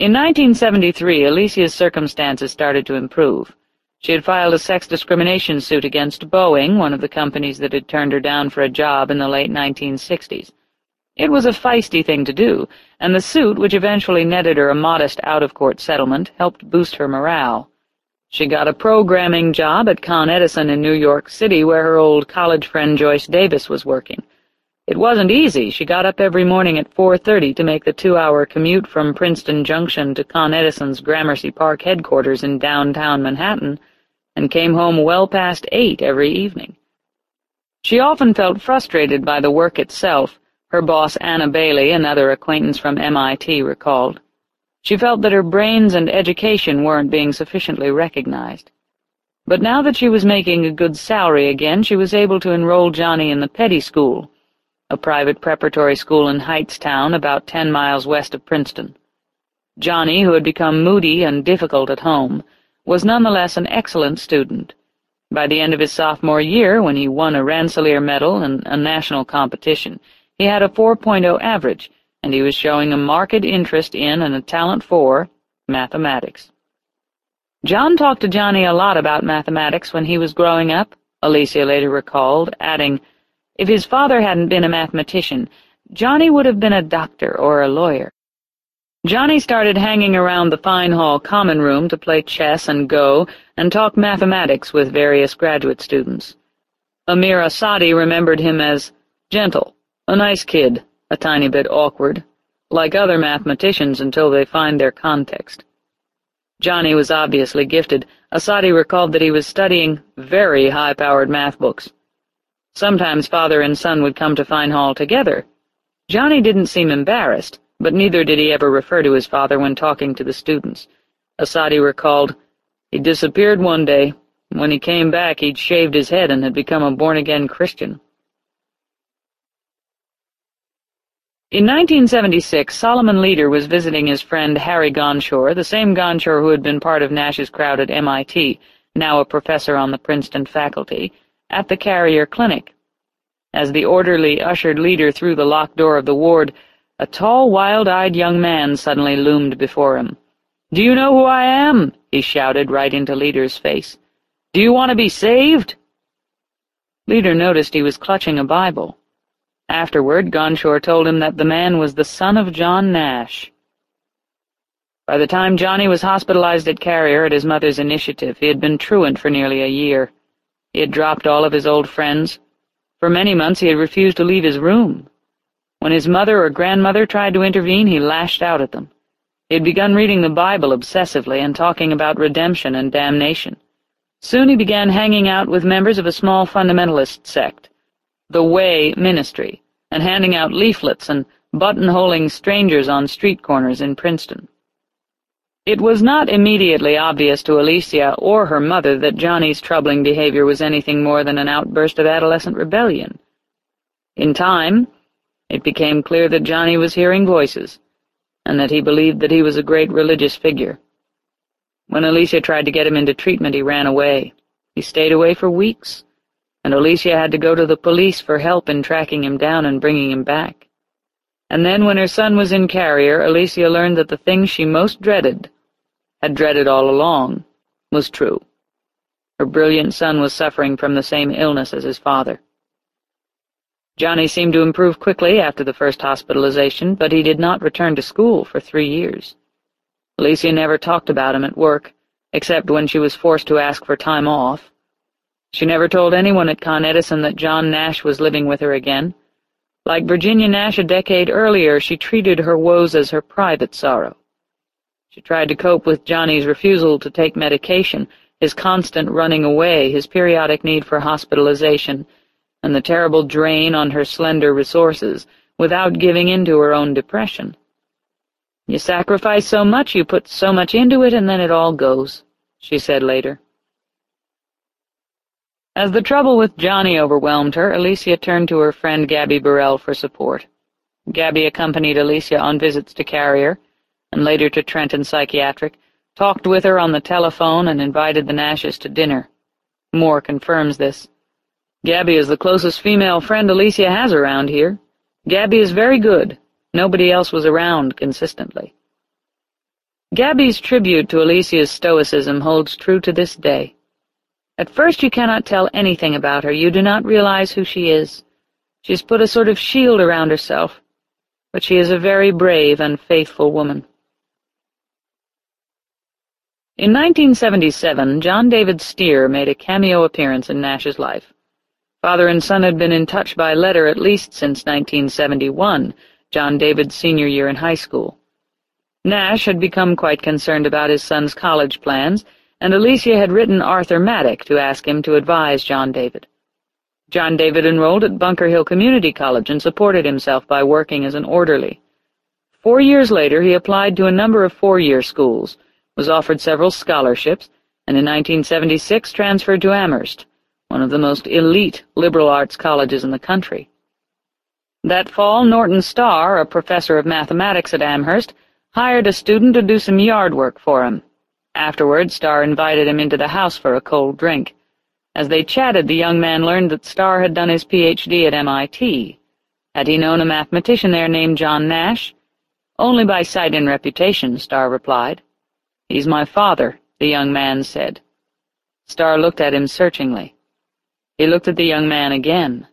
In 1973, Alicia's circumstances started to improve. She had filed a sex discrimination suit against Boeing, one of the companies that had turned her down for a job in the late 1960s. It was a feisty thing to do, and the suit, which eventually netted her a modest out-of-court settlement, helped boost her morale. She got a programming job at Con Edison in New York City, where her old college friend Joyce Davis was working. It wasn't easy. She got up every morning at 4.30 to make the two-hour commute from Princeton Junction to Con Edison's Gramercy Park headquarters in downtown Manhattan, and came home well past eight every evening. She often felt frustrated by the work itself, her boss Anna Bailey, another acquaintance from MIT, recalled. She felt that her brains and education weren't being sufficiently recognized. But now that she was making a good salary again, she was able to enroll Johnny in the Peddie School, a private preparatory school in Hightstown about ten miles west of Princeton. Johnny, who had become moody and difficult at home, was nonetheless an excellent student. By the end of his sophomore year, when he won a Rensselaer Medal in a national competition, he had a 4.0 average, and he was showing a marked interest in and a talent for mathematics. John talked to Johnny a lot about mathematics when he was growing up, Alicia later recalled, adding, if his father hadn't been a mathematician, Johnny would have been a doctor or a lawyer. Johnny started hanging around the Fine Hall common room to play chess and go and talk mathematics with various graduate students. Amir Asadi remembered him as gentle, a nice kid, a tiny bit awkward, like other mathematicians until they find their context. Johnny was obviously gifted. Asadi recalled that he was studying very high-powered math books. Sometimes father and son would come to Fine Hall together. Johnny didn't seem embarrassed, but neither did he ever refer to his father when talking to the students. Asadi recalled, He disappeared one day. When he came back, he'd shaved his head and had become a born-again Christian. In 1976, Solomon Leader was visiting his friend Harry Gonshor, the same Gonshor who had been part of Nash's crowd at MIT, now a professor on the Princeton faculty, at the Carrier Clinic. As the orderly ushered Leader through the locked door of the ward, a tall, wild-eyed young man suddenly loomed before him. "'Do you know who I am?' he shouted right into Leader's face. "'Do you want to be saved?' Leader noticed he was clutching a Bible. Afterward, Gonshor told him that the man was the son of John Nash. By the time Johnny was hospitalized at Carrier at his mother's initiative, he had been truant for nearly a year. He had dropped all of his old friends. For many months he had refused to leave his room. When his mother or grandmother tried to intervene, he lashed out at them. He had begun reading the Bible obsessively and talking about redemption and damnation. Soon he began hanging out with members of a small fundamentalist sect, the Way Ministry, and handing out leaflets and buttonholing strangers on street corners in Princeton. It was not immediately obvious to Alicia or her mother that Johnny's troubling behavior was anything more than an outburst of adolescent rebellion. In time, it became clear that Johnny was hearing voices, and that he believed that he was a great religious figure. When Alicia tried to get him into treatment, he ran away. He stayed away for weeks, and Alicia had to go to the police for help in tracking him down and bringing him back. And then, when her son was in Carrier, Alicia learned that the thing she most dreaded, had dreaded all along, was true. Her brilliant son was suffering from the same illness as his father. Johnny seemed to improve quickly after the first hospitalization, but he did not return to school for three years. Alicia never talked about him at work, except when she was forced to ask for time off. She never told anyone at Con Edison that John Nash was living with her again. Like Virginia Nash a decade earlier, she treated her woes as her private sorrow. She tried to cope with Johnny's refusal to take medication, his constant running away, his periodic need for hospitalization, and the terrible drain on her slender resources, without giving in to her own depression. You sacrifice so much, you put so much into it, and then it all goes, she said later. As the trouble with Johnny overwhelmed her, Alicia turned to her friend Gabby Borel for support. Gabby accompanied Alicia on visits to Carrier, and later to Trenton Psychiatric, talked with her on the telephone, and invited the Nashes to dinner. Moore confirms this. Gabby is the closest female friend Alicia has around here. Gabby is very good. Nobody else was around consistently. Gabby's tribute to Alicia's stoicism holds true to this day. At first you cannot tell anything about her, you do not realize who she is. She has put a sort of shield around herself, but she is a very brave and faithful woman. In 1977, John David Stier made a cameo appearance in Nash's life. Father and son had been in touch by letter at least since 1971, John David's senior year in high school. Nash had become quite concerned about his son's college plans, and Alicia had written Arthur Mattuck to ask him to advise John David. John David enrolled at Bunker Hill Community College and supported himself by working as an orderly. Four years later, he applied to a number of four-year schools, was offered several scholarships, and in 1976 transferred to Amherst, one of the most elite liberal arts colleges in the country. That fall, Norton Starr, a professor of mathematics at Amherst, hired a student to do some yard work for him. Afterward, Starr invited him into the house for a cold drink. As they chatted, the young man learned that Starr had done his Ph.D. at MIT. Had he known a mathematician there named John Nash? Only by sight and reputation, Starr replied. He's my father, the young man said. Starr looked at him searchingly. He looked at the young man again.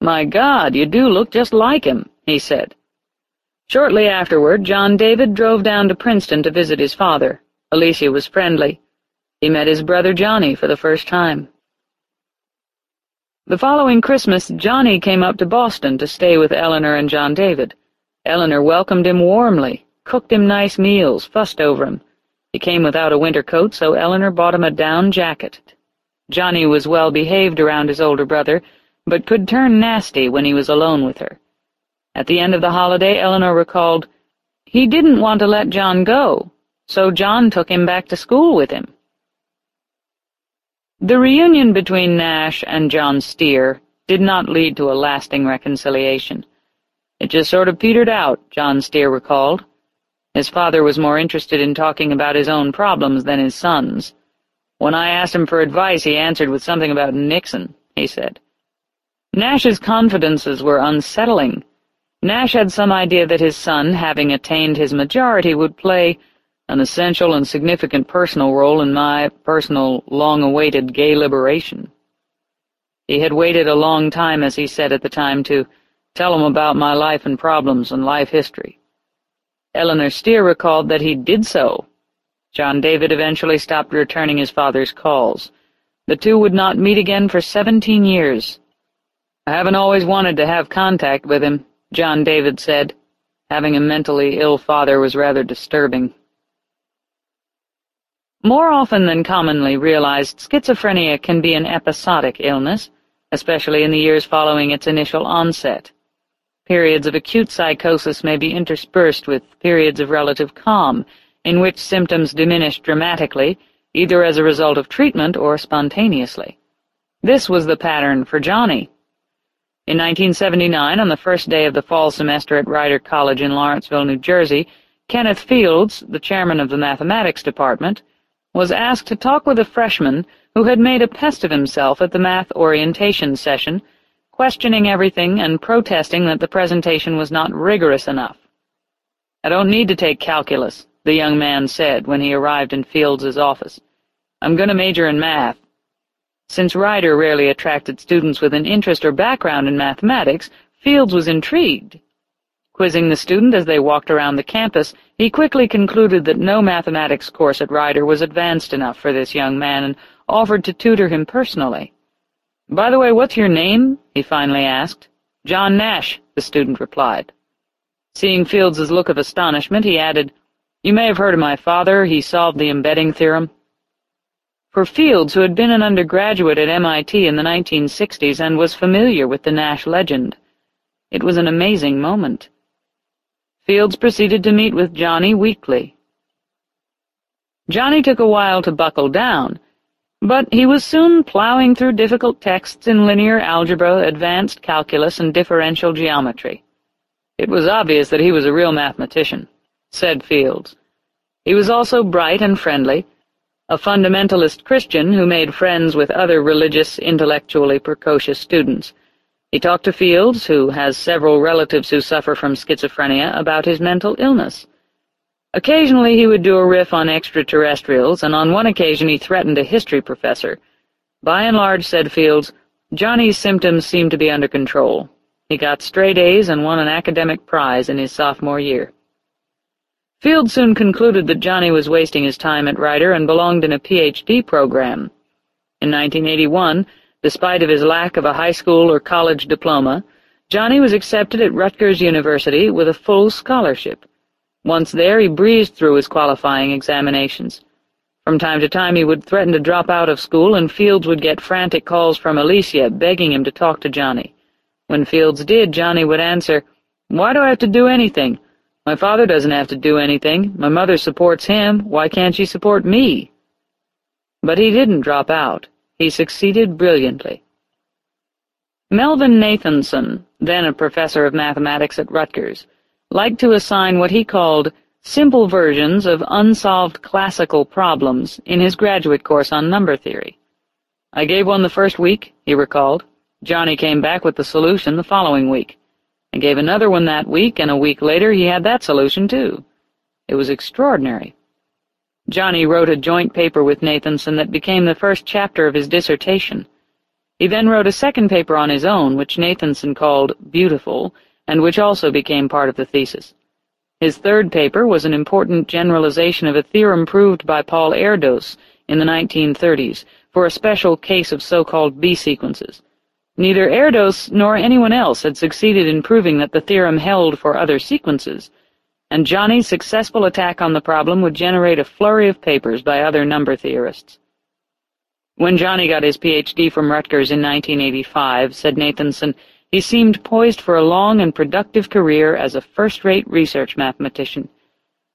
My God, you do look just like him, he said. Shortly afterward, John David drove down to Princeton to visit his father. Alicia was friendly. He met his brother Johnny for the first time. The following Christmas, Johnny came up to Boston to stay with Eleanor and John David. Eleanor welcomed him warmly, cooked him nice meals, fussed over him. He came without a winter coat, so Eleanor bought him a down jacket. Johnny was well behaved around his older brother, but could turn nasty when he was alone with her. At the end of the holiday, Eleanor recalled, He didn't want to let John go, so John took him back to school with him. The reunion between Nash and John Stier did not lead to a lasting reconciliation. It just sort of petered out, John Stier recalled. His father was more interested in talking about his own problems than his son's. When I asked him for advice, he answered with something about Nixon, he said. Nash's confidences were unsettling. Nash had some idea that his son, having attained his majority, would play an essential and significant personal role in my personal, long-awaited gay liberation. He had waited a long time, as he said at the time, to tell him about my life and problems and life history. Eleanor Stier recalled that he did so. John David eventually stopped returning his father's calls. The two would not meet again for seventeen years. I haven't always wanted to have contact with him, John David said. Having a mentally ill father was rather disturbing. More often than commonly realized, schizophrenia can be an episodic illness, especially in the years following its initial onset. Periods of acute psychosis may be interspersed with periods of relative calm, in which symptoms diminish dramatically, either as a result of treatment or spontaneously. This was the pattern for Johnny. In 1979, on the first day of the fall semester at Rider College in Lawrenceville, New Jersey, Kenneth Fields, the chairman of the mathematics department, was asked to talk with a freshman who had made a pest of himself at the math orientation session, questioning everything and protesting that the presentation was not rigorous enough. I don't need to take calculus, the young man said when he arrived in Fields's office. I'm going to major in math. Since Rider rarely attracted students with an interest or background in mathematics, Fields was intrigued. Quizzing the student as they walked around the campus, he quickly concluded that no mathematics course at Rider was advanced enough for this young man and offered to tutor him personally. By the way, what's your name? he finally asked. John Nash, the student replied. Seeing Fields's look of astonishment, he added, You may have heard of my father. He solved the embedding theorem. For Fields, who had been an undergraduate at MIT in the 1960s and was familiar with the Nash legend, it was an amazing moment. Fields proceeded to meet with Johnny weekly. Johnny took a while to buckle down, but he was soon plowing through difficult texts in linear algebra, advanced calculus, and differential geometry. It was obvious that he was a real mathematician, said Fields. He was also bright and friendly, a fundamentalist Christian who made friends with other religious, intellectually precocious students. He talked to Fields, who has several relatives who suffer from schizophrenia, about his mental illness. Occasionally he would do a riff on extraterrestrials, and on one occasion he threatened a history professor. By and large, said Fields, Johnny's symptoms seemed to be under control. He got straight A's and won an academic prize in his sophomore year. Fields soon concluded that Johnny was wasting his time at Rider and belonged in a Ph.D. program. In 1981, despite of his lack of a high school or college diploma, Johnny was accepted at Rutgers University with a full scholarship. Once there, he breezed through his qualifying examinations. From time to time he would threaten to drop out of school, and Fields would get frantic calls from Alicia begging him to talk to Johnny. When Fields did, Johnny would answer, Why do I have to do anything? My father doesn't have to do anything. My mother supports him. Why can't she support me? But he didn't drop out. He succeeded brilliantly. Melvin Nathanson, then a professor of mathematics at Rutgers, liked to assign what he called simple versions of unsolved classical problems in his graduate course on number theory. I gave one the first week, he recalled. Johnny came back with the solution the following week. I gave another one that week, and a week later he had that solution, too. It was extraordinary. Johnny wrote a joint paper with Nathanson that became the first chapter of his dissertation. He then wrote a second paper on his own, which Nathanson called Beautiful, and which also became part of the thesis. His third paper was an important generalization of a theorem proved by Paul Erdos in the 1930s for a special case of so-called B-sequences. Neither Erdos nor anyone else had succeeded in proving that the theorem held for other sequences, and Johnny's successful attack on the problem would generate a flurry of papers by other number theorists. When Johnny got his Ph.D. from Rutgers in 1985, said Nathanson, he seemed poised for a long and productive career as a first-rate research mathematician.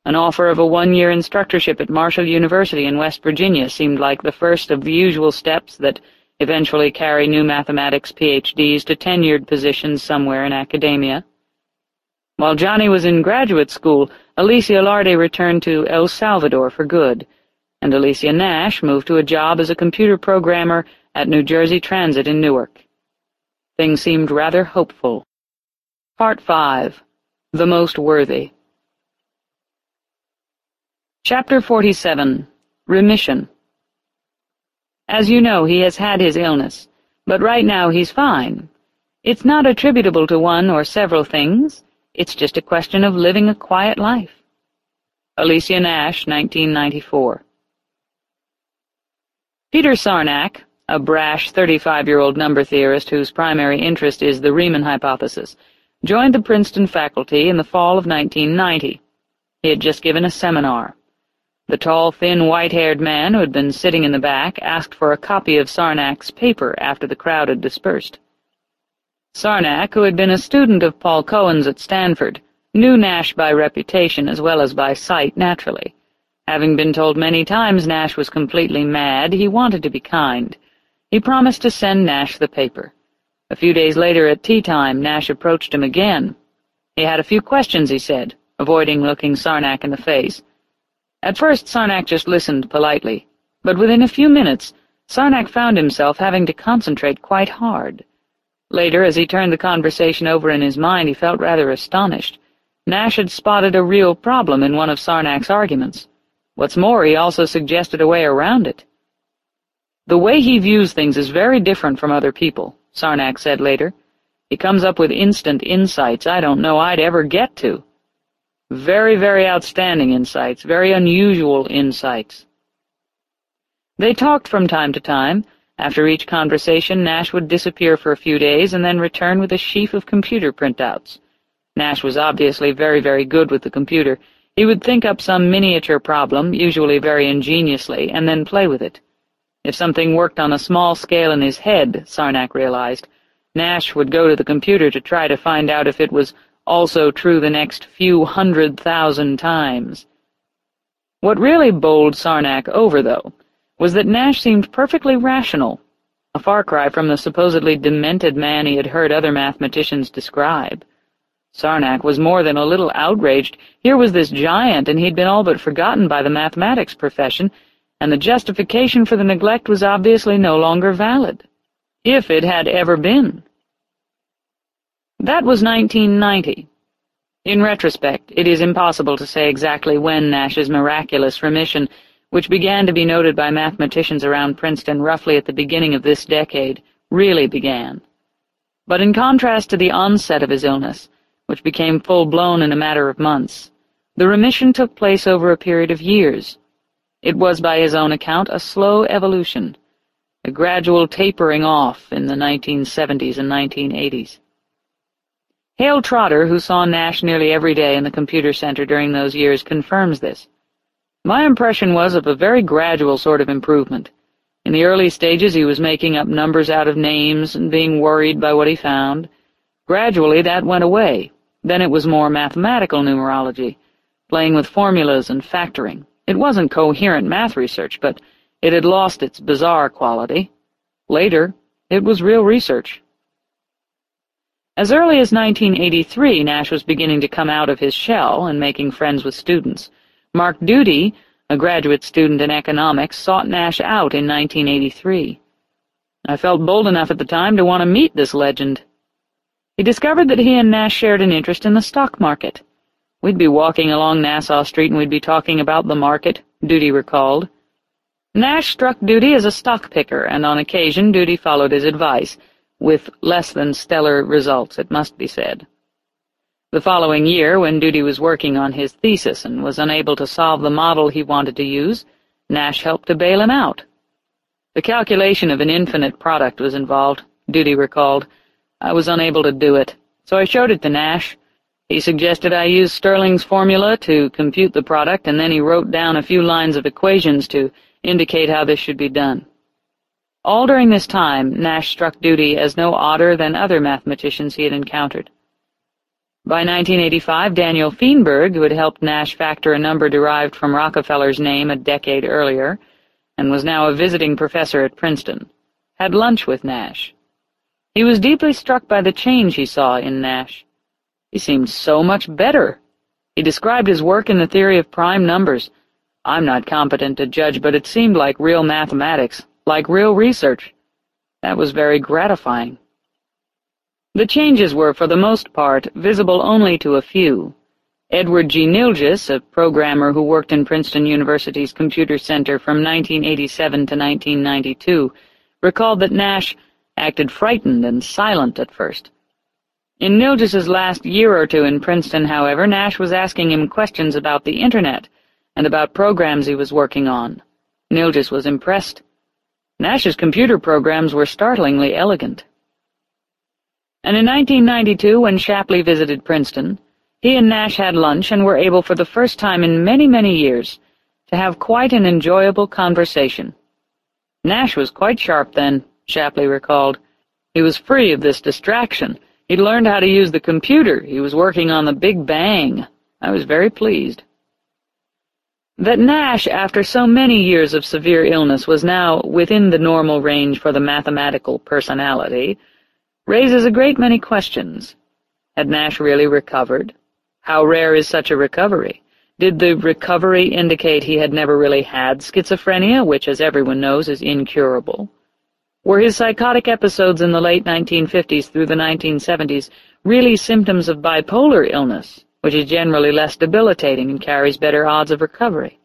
An offer of a one-year instructorship at Marshall University in West Virginia seemed like the first of the usual steps that eventually carry new mathematics PhDs to tenured positions somewhere in academia. While Johnny was in graduate school, Alicia Larde returned to El Salvador for good, and Alicia Nash moved to a job as a computer programmer at New Jersey Transit in Newark. Things seemed rather hopeful. Part 5 The Most Worthy Chapter 47 Remission As you know, he has had his illness, but right now he's fine. It's not attributable to one or several things. It's just a question of living a quiet life. Alicia Nash, 1994 Peter Sarnak, a brash 35-year-old number theorist whose primary interest is the Riemann hypothesis, joined the Princeton faculty in the fall of 1990. He had just given a seminar. The tall, thin, white-haired man who had been sitting in the back asked for a copy of Sarnak's paper after the crowd had dispersed. Sarnak, who had been a student of Paul Cohen's at Stanford, knew Nash by reputation as well as by sight naturally. Having been told many times Nash was completely mad, he wanted to be kind. He promised to send Nash the paper. A few days later at tea time, Nash approached him again. He had a few questions, he said, avoiding looking Sarnak in the face. At first Sarnak just listened politely, but within a few minutes Sarnak found himself having to concentrate quite hard. Later, as he turned the conversation over in his mind, he felt rather astonished. Nash had spotted a real problem in one of Sarnak's arguments. What's more, he also suggested a way around it. The way he views things is very different from other people, Sarnak said later. He comes up with instant insights I don't know I'd ever get to. Very, very outstanding insights, very unusual insights. They talked from time to time. After each conversation, Nash would disappear for a few days and then return with a sheaf of computer printouts. Nash was obviously very, very good with the computer. He would think up some miniature problem, usually very ingeniously, and then play with it. If something worked on a small scale in his head, Sarnak realized, Nash would go to the computer to try to find out if it was also true the next few hundred thousand times. What really bowled Sarnak over, though, was that Nash seemed perfectly rational, a far cry from the supposedly demented man he had heard other mathematicians describe. Sarnak was more than a little outraged. Here was this giant, and he'd been all but forgotten by the mathematics profession, and the justification for the neglect was obviously no longer valid, if it had ever been. That was 1990. In retrospect, it is impossible to say exactly when Nash's miraculous remission, which began to be noted by mathematicians around Princeton roughly at the beginning of this decade, really began. But in contrast to the onset of his illness, which became full-blown in a matter of months, the remission took place over a period of years. It was, by his own account, a slow evolution, a gradual tapering off in the 1970s and 1980s. Hale Trotter, who saw Nash nearly every day in the computer center during those years, confirms this. My impression was of a very gradual sort of improvement. In the early stages he was making up numbers out of names and being worried by what he found. Gradually that went away. Then it was more mathematical numerology, playing with formulas and factoring. It wasn't coherent math research, but it had lost its bizarre quality. Later, it was real research. As early as 1983, Nash was beginning to come out of his shell and making friends with students. Mark Dudey, a graduate student in economics, sought Nash out in 1983. I felt bold enough at the time to want to meet this legend. He discovered that he and Nash shared an interest in the stock market. We'd be walking along Nassau Street and we'd be talking about the market, Dudey recalled. Nash struck Dudey as a stock picker, and on occasion Dudey followed his advice, with less than stellar results, it must be said. The following year, when Dudey was working on his thesis and was unable to solve the model he wanted to use, Nash helped to bail him out. The calculation of an infinite product was involved, Dudey recalled. I was unable to do it, so I showed it to Nash. He suggested I use Stirling's formula to compute the product, and then he wrote down a few lines of equations to indicate how this should be done. All during this time, Nash struck Dudey as no odder than other mathematicians he had encountered. By 1985, Daniel Feinberg, who had helped Nash factor a number derived from Rockefeller's name a decade earlier, and was now a visiting professor at Princeton, had lunch with Nash. He was deeply struck by the change he saw in Nash. He seemed so much better. He described his work in the theory of prime numbers. I'm not competent to judge, but it seemed like real mathematics, like real research. That was very gratifying. The changes were, for the most part, visible only to a few. Edward G. Nilgis, a programmer who worked in Princeton University's Computer Center from 1987 to 1992, recalled that Nash acted frightened and silent at first. In Nilgis's last year or two in Princeton, however, Nash was asking him questions about the Internet and about programs he was working on. Nilgis was impressed. Nash's computer programs were startlingly elegant. And in 1992, when Shapley visited Princeton, he and Nash had lunch and were able for the first time in many, many years to have quite an enjoyable conversation. Nash was quite sharp then, Shapley recalled. He was free of this distraction. He'd learned how to use the computer. He was working on the Big Bang. I was very pleased. That Nash, after so many years of severe illness, was now within the normal range for the mathematical personality, raises a great many questions. Had Nash really recovered? How rare is such a recovery? Did the recovery indicate he had never really had schizophrenia, which, as everyone knows, is incurable? Were his psychotic episodes in the late 1950s through the 1970s really symptoms of bipolar illness? which is generally less debilitating and carries better odds of recovery.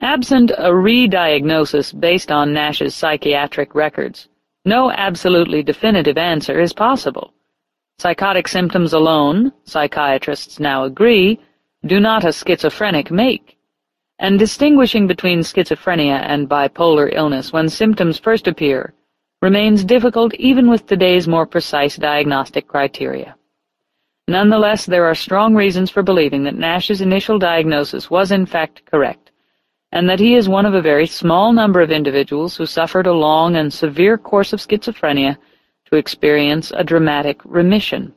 Absent a re-diagnosis based on Nash's psychiatric records, no absolutely definitive answer is possible. Psychotic symptoms alone, psychiatrists now agree, do not a schizophrenic make, and distinguishing between schizophrenia and bipolar illness when symptoms first appear remains difficult even with today's more precise diagnostic criteria. Nonetheless, there are strong reasons for believing that Nash's initial diagnosis was in fact correct, and that he is one of a very small number of individuals who suffered a long and severe course of schizophrenia to experience a dramatic remission.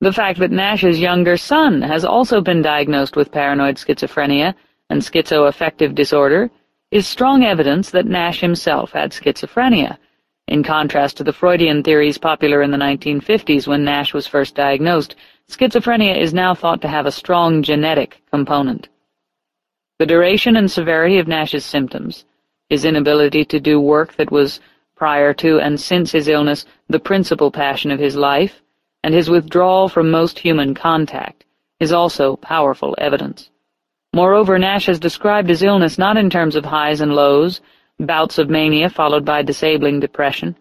The fact that Nash's younger son has also been diagnosed with paranoid schizophrenia and schizoaffective disorder is strong evidence that Nash himself had schizophrenia, in contrast to the Freudian theories popular in the 1950s when Nash was first diagnosed, schizophrenia is now thought to have a strong genetic component. The duration and severity of Nash's symptoms, his inability to do work that was, prior to and since his illness, the principal passion of his life, and his withdrawal from most human contact is also powerful evidence. Moreover, Nash has described his illness not in terms of highs and lows, bouts of mania followed by disabling depression,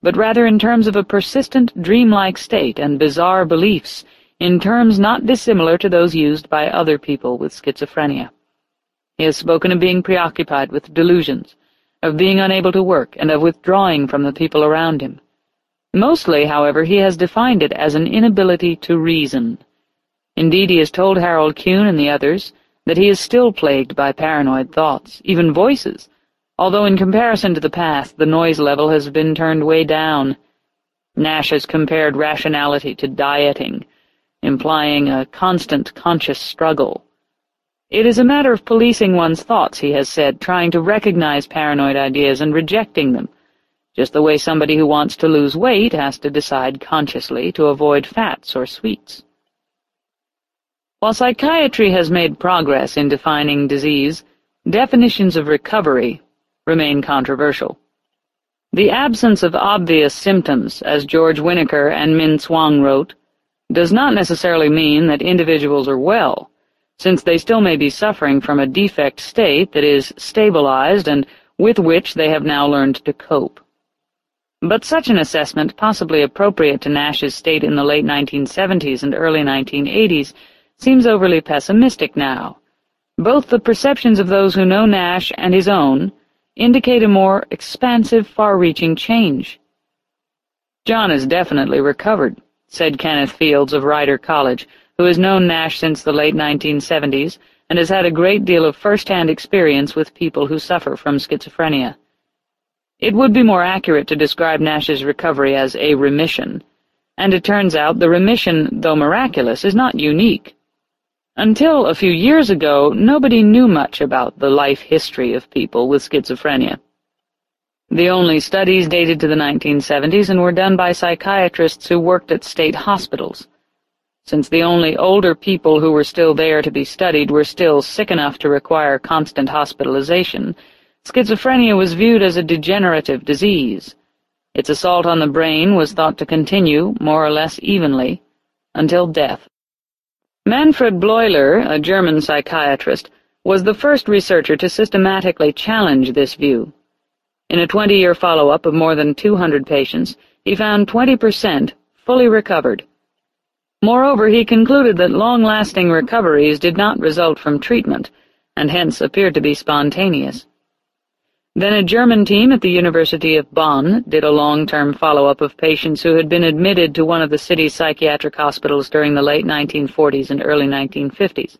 but rather in terms of a persistent dreamlike state and bizarre beliefs, in terms not dissimilar to those used by other people with schizophrenia. He has spoken of being preoccupied with delusions, of being unable to work, and of withdrawing from the people around him. Mostly, however, he has defined it as an inability to reason. Indeed, he has told Harold Kuhn and the others that he is still plagued by paranoid thoughts, even voices, although in comparison to the past the noise level has been turned way down. Nash has compared rationality to dieting, implying a constant conscious struggle. It is a matter of policing one's thoughts, he has said, trying to recognize paranoid ideas and rejecting them, just the way somebody who wants to lose weight has to decide consciously to avoid fats or sweets. While psychiatry has made progress in defining disease, definitions of recovery remain controversial. The absence of obvious symptoms, as George Winokur and Ming Tsuang wrote, does not necessarily mean that individuals are well, since they still may be suffering from a defect state that is stabilized and with which they have now learned to cope. But such an assessment, possibly appropriate to Nash's state in the late 1970s and early 1980s, seems overly pessimistic now. Both the perceptions of those who know Nash and his own indicate a more expansive, far-reaching change. John is definitely recovered, said Kenneth Fields of Rider College, who has known Nash since the late 1970s and has had a great deal of first-hand experience with people who suffer from schizophrenia. It would be more accurate to describe Nash's recovery as a remission, and it turns out the remission, though miraculous, is not unique. Until a few years ago, nobody knew much about the life history of people with schizophrenia. The only studies dated to the 1970s and were done by psychiatrists who worked at state hospitals. Since the only older people who were still there to be studied were still sick enough to require constant hospitalization, schizophrenia was viewed as a degenerative disease. Its assault on the brain was thought to continue, more or less evenly, until death. Manfred Bleuler, a German psychiatrist, was the first researcher to systematically challenge this view. In a 20-year follow-up of more than 200 patients, he found 20% fully recovered. Moreover, he concluded that long-lasting recoveries did not result from treatment, and hence appeared to be spontaneous. Then a German team at the University of Bonn did a long-term follow-up of patients who had been admitted to one of the city's psychiatric hospitals during the late 1940s and early 1950s.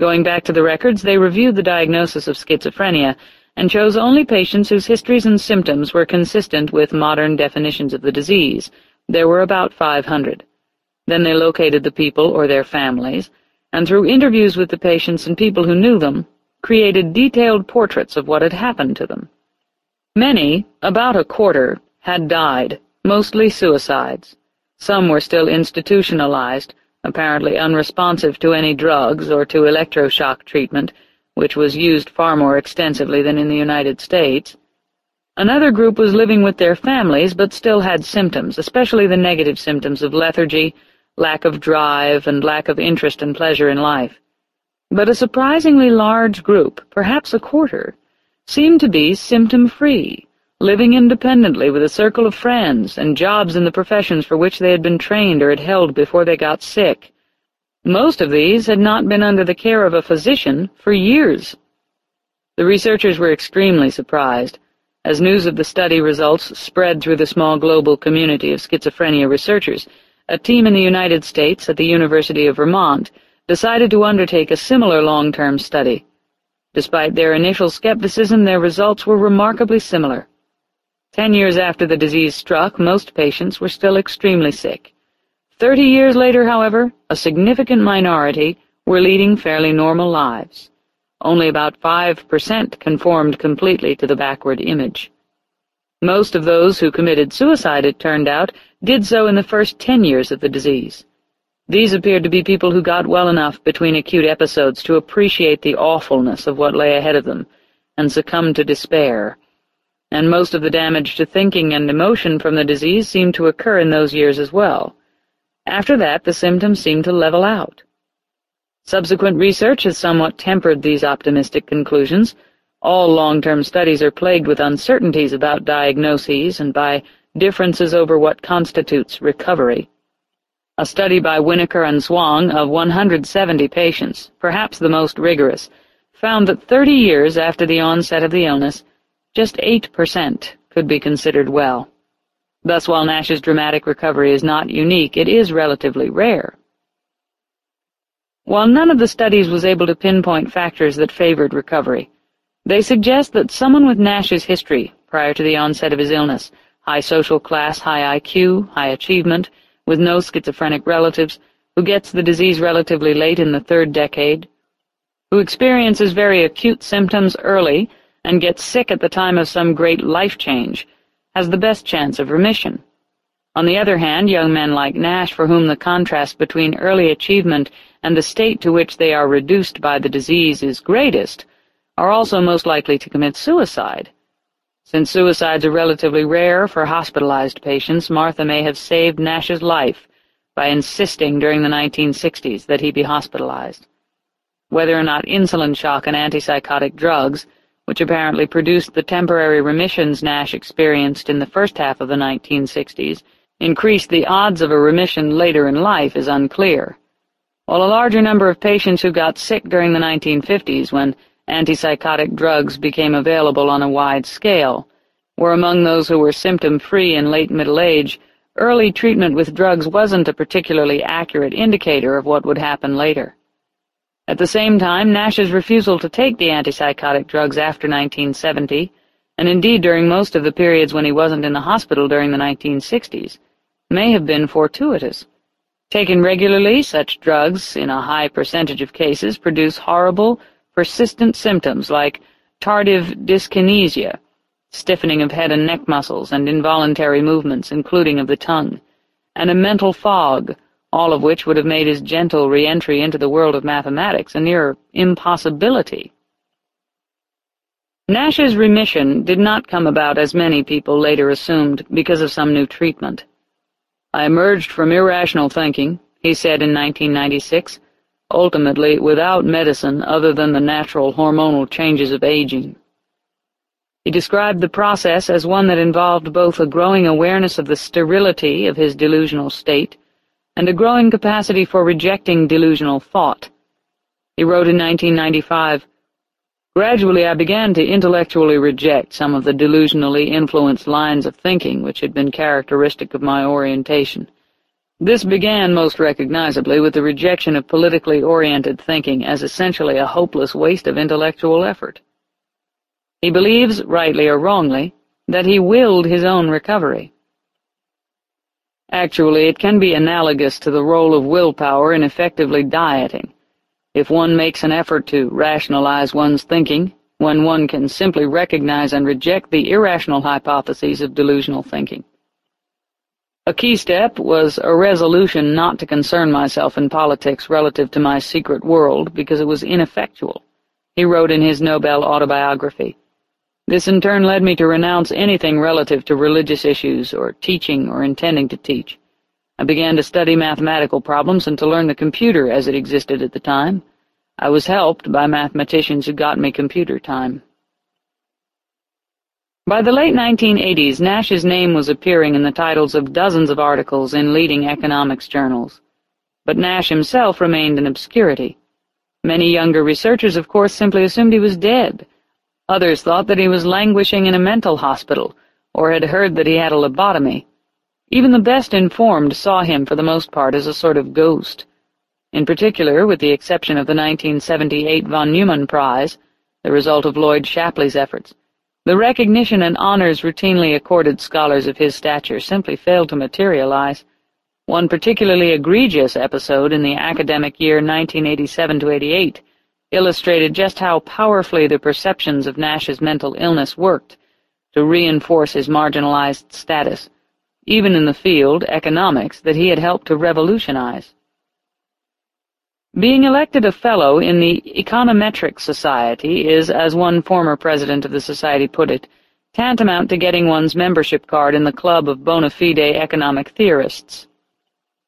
Going back to the records, they reviewed the diagnosis of schizophrenia and chose only patients whose histories and symptoms were consistent with modern definitions of the disease. There were about 500. Then they located the people or their families, and through interviews with the patients and people who knew them, created detailed portraits of what had happened to them. Many, about a quarter, had died, mostly suicides. Some were still institutionalized, apparently unresponsive to any drugs or to electroshock treatment, which was used far more extensively than in the United States. Another group was living with their families but still had symptoms, especially the negative symptoms of lethargy, lack of drive, and lack of interest and pleasure in life but a surprisingly large group, perhaps a quarter, seemed to be symptom-free, living independently with a circle of friends and jobs in the professions for which they had been trained or had held before they got sick. Most of these had not been under the care of a physician for years. The researchers were extremely surprised. As news of the study results spread through the small global community of schizophrenia researchers, a team in the United States at the University of Vermont decided to undertake a similar long-term study. Despite their initial skepticism, their results were remarkably similar. Ten years after the disease struck, most patients were still extremely sick. Thirty years later, however, a significant minority were leading fairly normal lives. Only about five percent conformed completely to the backward image. Most of those who committed suicide, it turned out, did so in the first ten years of the disease. These appeared to be people who got well enough between acute episodes to appreciate the awfulness of what lay ahead of them, and succumbed to despair. And most of the damage to thinking and emotion from the disease seemed to occur in those years as well. After that, the symptoms seemed to level out. Subsequent research has somewhat tempered these optimistic conclusions. All long-term studies are plagued with uncertainties about diagnoses and by differences over what constitutes recovery. A study by Winokur and Tsuang of 170 patients, perhaps the most rigorous, found that 30 years after the onset of the illness, just 8% could be considered well. Thus, while Nash's dramatic recovery is not unique, it is relatively rare. While none of the studies was able to pinpoint factors that favored recovery, they suggest that someone with Nash's history prior to the onset of his illness, high social class, high IQ, high achievement, with no schizophrenic relatives, who gets the disease relatively late in the third decade, who experiences very acute symptoms early and gets sick at the time of some great life change, has the best chance of remission. On the other hand, young men like Nash, for whom the contrast between early achievement and the state to which they are reduced by the disease is greatest, are also most likely to commit suicide, since suicides are relatively rare for hospitalized patients, Martha may have saved Nash's life by insisting during the 1960s that he be hospitalized. Whether or not insulin shock and antipsychotic drugs, which apparently produced the temporary remissions Nash experienced in the first half of the 1960s, increased the odds of a remission later in life is unclear. While a larger number of patients who got sick during the 1950s when antipsychotic drugs became available on a wide scale, were among those who were symptom-free in late middle age, early treatment with drugs wasn't a particularly accurate indicator of what would happen later. At the same time, Nash's refusal to take the antipsychotic drugs after 1970, and indeed during most of the periods when he wasn't in the hospital during the 1960s, may have been fortuitous. Taken regularly, such drugs, in a high percentage of cases, produce horrible, persistent symptoms like tardive dyskinesia, stiffening of head and neck muscles and involuntary movements, including of the tongue, and a mental fog, all of which would have made his gentle re-entry into the world of mathematics a near impossibility. Nash's remission did not come about as many people later assumed because of some new treatment. I emerged from irrational thinking, he said in 1996, ultimately without medicine other than the natural hormonal changes of aging. He described the process as one that involved both a growing awareness of the sterility of his delusional state and a growing capacity for rejecting delusional thought. He wrote in 1995, Gradually I began to intellectually reject some of the delusionally influenced lines of thinking which had been characteristic of my orientation. This began most recognizably with the rejection of politically oriented thinking as essentially a hopeless waste of intellectual effort. He believes, rightly or wrongly, that he willed his own recovery. Actually, it can be analogous to the role of willpower in effectively dieting. If one makes an effort to rationalize one's thinking, when one can simply recognize and reject the irrational hypotheses of delusional thinking. A key step was a resolution not to concern myself in politics relative to my secret world because it was ineffectual, he wrote in his Nobel autobiography. This in turn led me to renounce anything relative to religious issues or teaching or intending to teach. I began to study mathematical problems and to learn the computer as it existed at the time. I was helped by mathematicians who got me computer time. By the late 1980s, Nash's name was appearing in the titles of dozens of articles in leading economics journals. But Nash himself remained in obscurity. Many younger researchers, of course, simply assumed he was dead. Others thought that he was languishing in a mental hospital, or had heard that he had a lobotomy. Even the best informed saw him, for the most part, as a sort of ghost. In particular, with the exception of the 1978 von Neumann Prize, the result of Lloyd Shapley's efforts, the recognition and honors routinely accorded scholars of his stature simply failed to materialize. One particularly egregious episode in the academic year 1987 to 88 illustrated just how powerfully the perceptions of Nash's mental illness worked to reinforce his marginalized status, even in the field, economics, that he had helped to revolutionize. Being elected a Fellow in the Econometric Society is, as one former president of the society put it, tantamount to getting one's membership card in the club of bona fide economic theorists.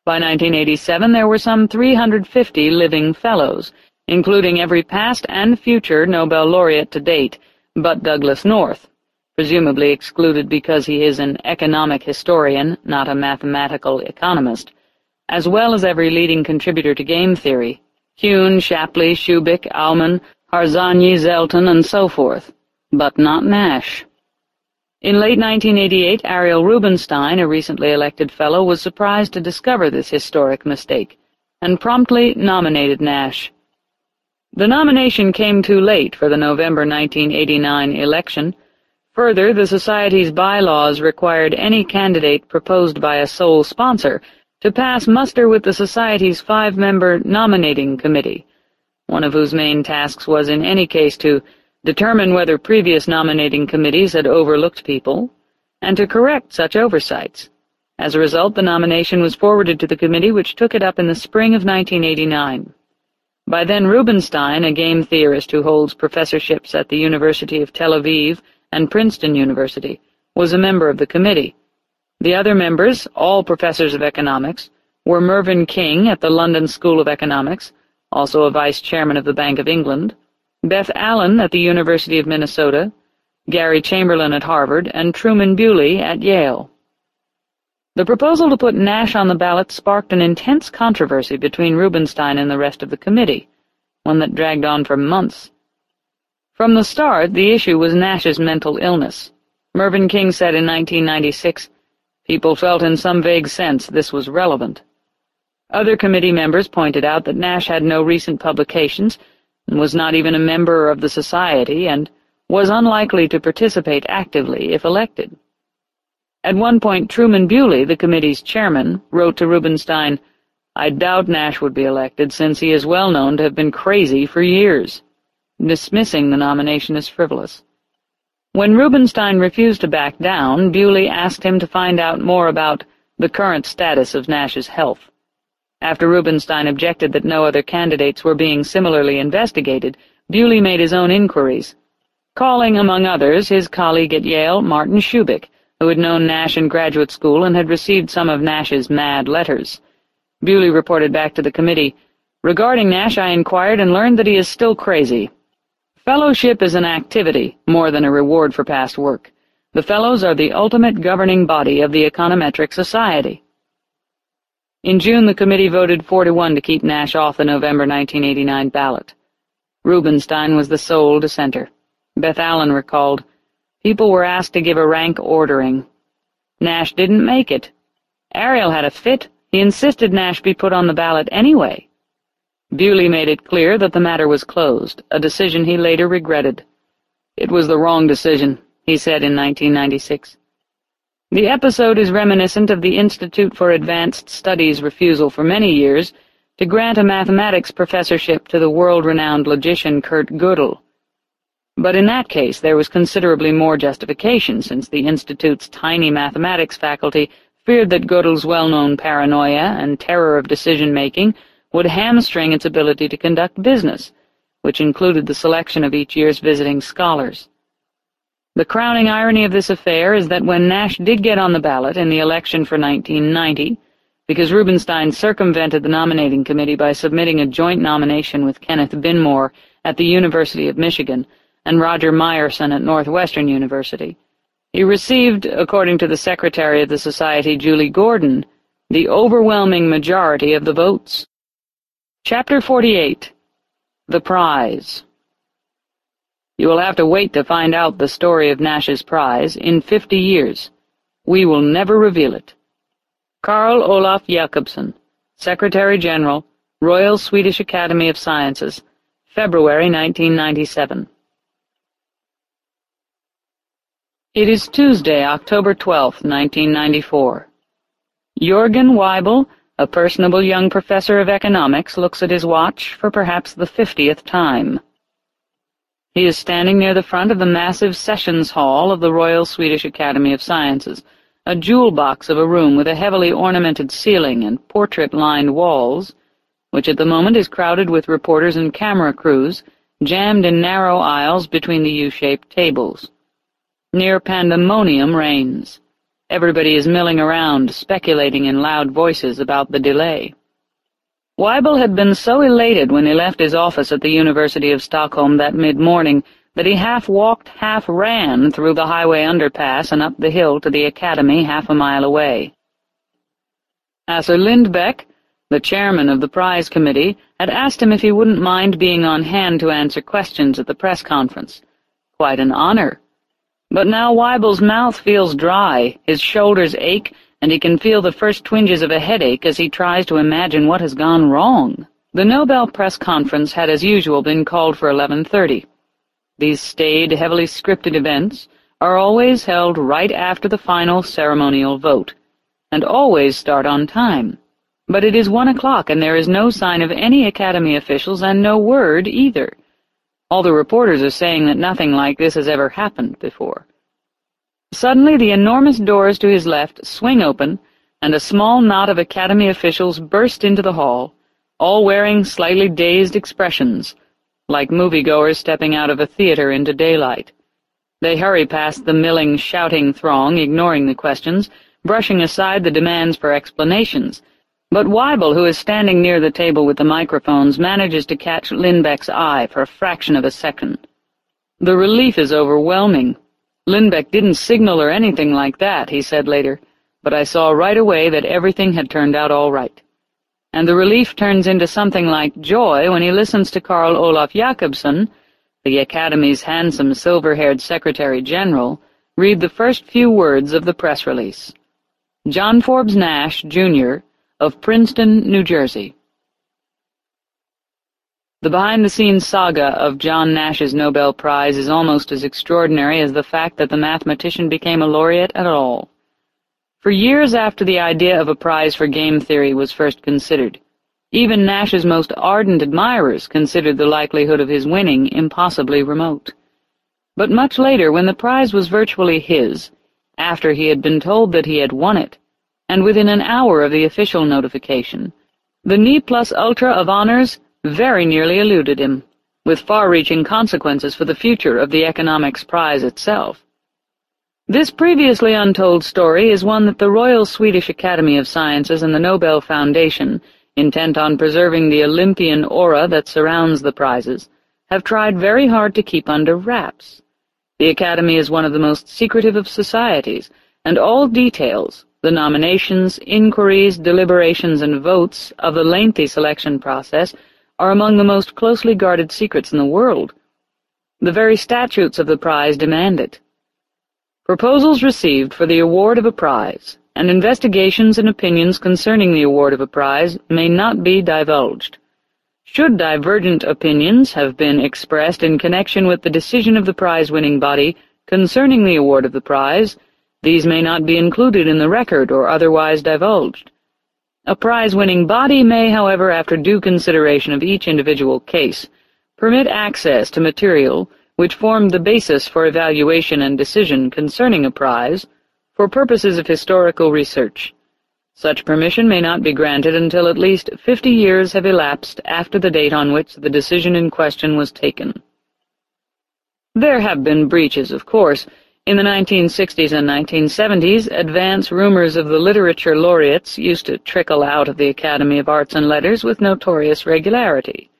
By 1987 there were some 350 living fellows, including every past and future Nobel laureate to date, but Douglass North, presumably excluded because he is an economic historian, not a mathematical economist, as well as every leading contributor to game theory, Kuhn, Shapley, Shubik, Aumann, Harsanyi, Selten, and so forth, but not Nash. In late 1988, Ariel Rubinstein, a recently elected fellow, was surprised to discover this historic mistake, and promptly nominated Nash. The nomination came too late for the November 1989 election. Further, the Society's bylaws required any candidate proposed by a sole sponsor to pass muster with the Society's five-member nominating committee, one of whose main tasks was in any case to determine whether previous nominating committees had overlooked people, and to correct such oversights. As a result, the nomination was forwarded to the committee which took it up in the spring of 1989. By then Rubinstein, a game theorist who holds professorships at the University of Tel Aviv and Princeton University, was a member of the committee. The other members, all professors of economics, were Mervyn King at the London School of Economics, also a vice-chairman of the Bank of England, Beth Allen at the University of Minnesota, Gary Chamberlain at Harvard, and Truman Bewley at Yale. The proposal to put Nash on the ballot sparked an intense controversy between Rubinstein and the rest of the committee, one that dragged on for months. From the start, the issue was Nash's mental illness. Mervyn King said in 1996, people felt in some vague sense this was relevant. Other committee members pointed out that Nash had no recent publications and was not even a member of the society and was unlikely to participate actively if elected. At one point, Truman Bewley, the committee's chairman, wrote to Rubinstein, I doubt Nash would be elected since he is well known to have been crazy for years, dismissing the nomination as frivolous. When Rubinstein refused to back down, Bewley asked him to find out more about the current status of Nash's health. After Rubinstein objected that no other candidates were being similarly investigated, Bewley made his own inquiries, calling, among others, his colleague at Yale, Martin Shubik, who had known Nash in graduate school and had received some of Nash's mad letters. Bewley reported back to the committee, Regarding Nash, I inquired and learned that he is still crazy. Fellowship is an activity, more than a reward for past work. The Fellows are the ultimate governing body of the Econometric Society. In June, the committee voted four to one to keep Nash off the November 1989 ballot. Rubinstein was the sole dissenter. Beth Allen recalled, People were asked to give a rank ordering. Nash didn't make it. Ariel had a fit. He insisted Nash be put on the ballot anyway. Bewley made it clear that the matter was closed, a decision he later regretted. It was the wrong decision, he said in 1996. The episode is reminiscent of the Institute for Advanced Studies' refusal for many years to grant a mathematics professorship to the world-renowned logician Kurt Gödel. But in that case there was considerably more justification, since the Institute's tiny mathematics faculty feared that Gödel's well-known paranoia and terror of decision-making would hamstring its ability to conduct business, which included the selection of each year's visiting scholars. The crowning irony of this affair is that when Nash did get on the ballot in the election for 1990, because Rubinstein circumvented the nominating committee by submitting a joint nomination with Kenneth Binmore at the University of Michigan, and Roger Myerson at Northwestern University. He received, according to the Secretary of the Society, Julie Gordon, the overwhelming majority of the votes. Chapter 48 The Prize You will have to wait to find out the story of Nash's prize in fifty years. We will never reveal it. Carl Olaf Jacobson, Secretary-General, Royal Swedish Academy of Sciences, February 1997 It is Tuesday, October 12, 1994. Jürgen Weibull, a personable young professor of economics, looks at his watch for perhaps the fiftieth time. He is standing near the front of the massive sessions hall of the Royal Swedish Academy of Sciences, a jewel box of a room with a heavily ornamented ceiling and portrait-lined walls, which at the moment is crowded with reporters and camera crews, jammed in narrow aisles between the U-shaped tables. Near pandemonium reigns. Everybody is milling around, speculating in loud voices about the delay. Weibull had been so elated when he left his office at the University of Stockholm that mid-morning that he half walked, half ran through the highway underpass and up the hill to the academy half a mile away. Assar Lindbeck, the chairman of the prize committee, had asked him if he wouldn't mind being on hand to answer questions at the press conference. Quite an honor. But now Weibull's mouth feels dry, his shoulders ache, and he can feel the first twinges of a headache as he tries to imagine what has gone wrong. The Nobel press conference had as usual been called for 11.30. These staid, heavily scripted events are always held right after the final ceremonial vote, and always start on time. But it is one o'clock, and there is no sign of any Academy officials and no word either. All the reporters are saying that nothing like this has ever happened before. Suddenly the enormous doors to his left swing open, and a small knot of Academy officials burst into the hall, all wearing slightly dazed expressions, like moviegoers stepping out of a theater into daylight. They hurry past the milling, shouting throng, ignoring the questions, brushing aside the demands for explanations, but Weibull, who is standing near the table with the microphones, manages to catch Lindbeck's eye for a fraction of a second. The relief is overwhelming. Lindbeck didn't signal or anything like that, he said later, but I saw right away that everything had turned out all right. And the relief turns into something like joy when he listens to Carl Olaf Jakobson, the Academy's handsome silver-haired Secretary-General, read the first few words of the press release. John Forbes Nash, Jr., of Princeton, New Jersey. The behind-the-scenes saga of John Nash's Nobel Prize is almost as extraordinary as the fact that the mathematician became a laureate at all. For years after the idea of a prize for game theory was first considered, even Nash's most ardent admirers considered the likelihood of his winning impossibly remote. But much later, when the prize was virtually his, after he had been told that he had won it, and within an hour of the official notification, the ne plus ultra of honors very nearly eluded him, with far-reaching consequences for the future of the economics prize itself. This previously untold story is one that the Royal Swedish Academy of Sciences and the Nobel Foundation, intent on preserving the Olympian aura that surrounds the prizes, have tried very hard to keep under wraps. The Academy is one of the most secretive of societies, and all details, the nominations, inquiries, deliberations, and votes of the lengthy selection process are among the most closely guarded secrets in the world. The very statutes of the prize demand it. Proposals received for the award of a prize, and investigations and opinions concerning the award of a prize may not be divulged. Should divergent opinions have been expressed in connection with the decision of the prize-winning body concerning the award of the prize, these may not be included in the record or otherwise divulged. A prize-winning body may, however, after due consideration of each individual case, permit access to material which formed the basis for evaluation and decision concerning a prize for purposes of historical research. Such permission may not be granted until at least fifty years have elapsed after the date on which the decision in question was taken. There have been breaches, of course, in the 1960s and 1970s, advance rumors of the literature laureates used to trickle out of the Academy of Arts and Letters with notorious regularity.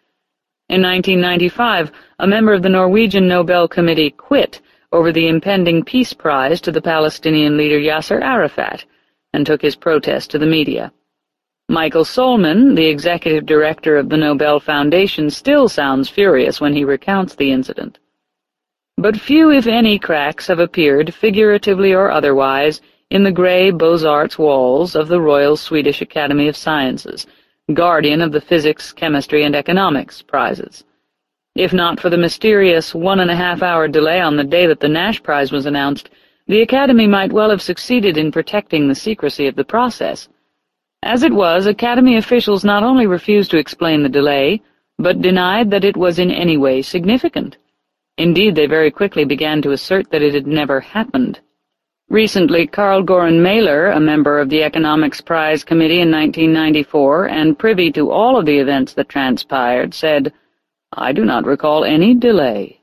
In 1995, a member of the Norwegian Nobel Committee quit over the impending peace prize to the Palestinian leader Yasser Arafat and took his protest to the media. Michael Sohlman, the executive director of the Nobel Foundation, still sounds furious when he recounts the incident but few if any cracks have appeared, figuratively or otherwise, in the grey Beaux-Arts walls of the Royal Swedish Academy of Sciences, guardian of the Physics, Chemistry, and Economics prizes. If not for the mysterious one-and-a-half-hour delay on the day that the Nash Prize was announced, the Academy might well have succeeded in protecting the secrecy of the process. As it was, Academy officials not only refused to explain the delay, but denied that it was in any way significant. Indeed, they very quickly began to assert that it had never happened. Recently, Carl Goran Mäler, a member of the Economics Prize Committee in 1994 and privy to all of the events that transpired, said, I do not recall any delay.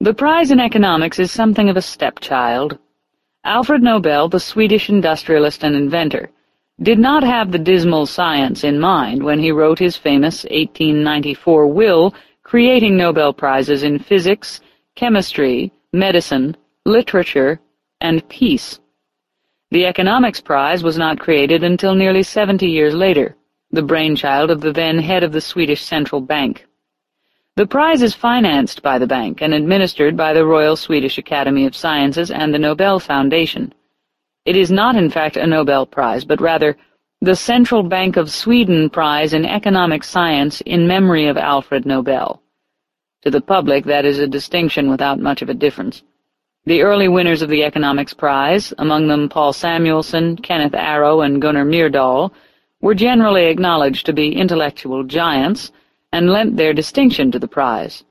The prize in economics is something of a stepchild. Alfred Nobel, the Swedish industrialist and inventor, did not have the dismal science in mind when he wrote his famous 1894 will creating Nobel Prizes in physics, chemistry, medicine, literature, and peace. The Economics Prize was not created until nearly seventy years later, the brainchild of the then head of the Swedish Central Bank. The prize is financed by the bank and administered by the Royal Swedish Academy of Sciences and the Nobel Foundation. It is not in fact a Nobel Prize, but rather the Central Bank of Sweden Prize in Economic Science in memory of Alfred Nobel. To the public, that is a distinction without much of a difference. The early winners of the Economics Prize, among them Paul Samuelson, Kenneth Arrow, and Gunnar Myrdal, were generally acknowledged to be intellectual giants, and lent their distinction to the prize.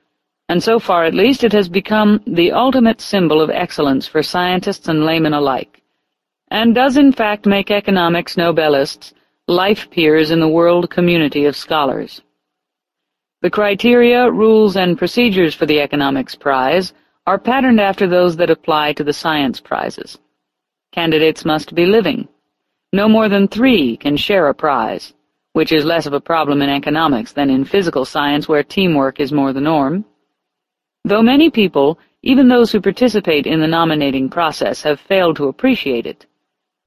And so far at least it has become the ultimate symbol of excellence for scientists and laymen alike, and does in fact make economics Nobelists life peers in the world community of scholars. The criteria, rules, and procedures for the Economics Prize are patterned after those that apply to the science prizes. Candidates must be living. No more than three can share a prize, which is less of a problem in economics than in physical science where teamwork is more the norm. Though many people, even those who participate in the nominating process, have failed to appreciate it,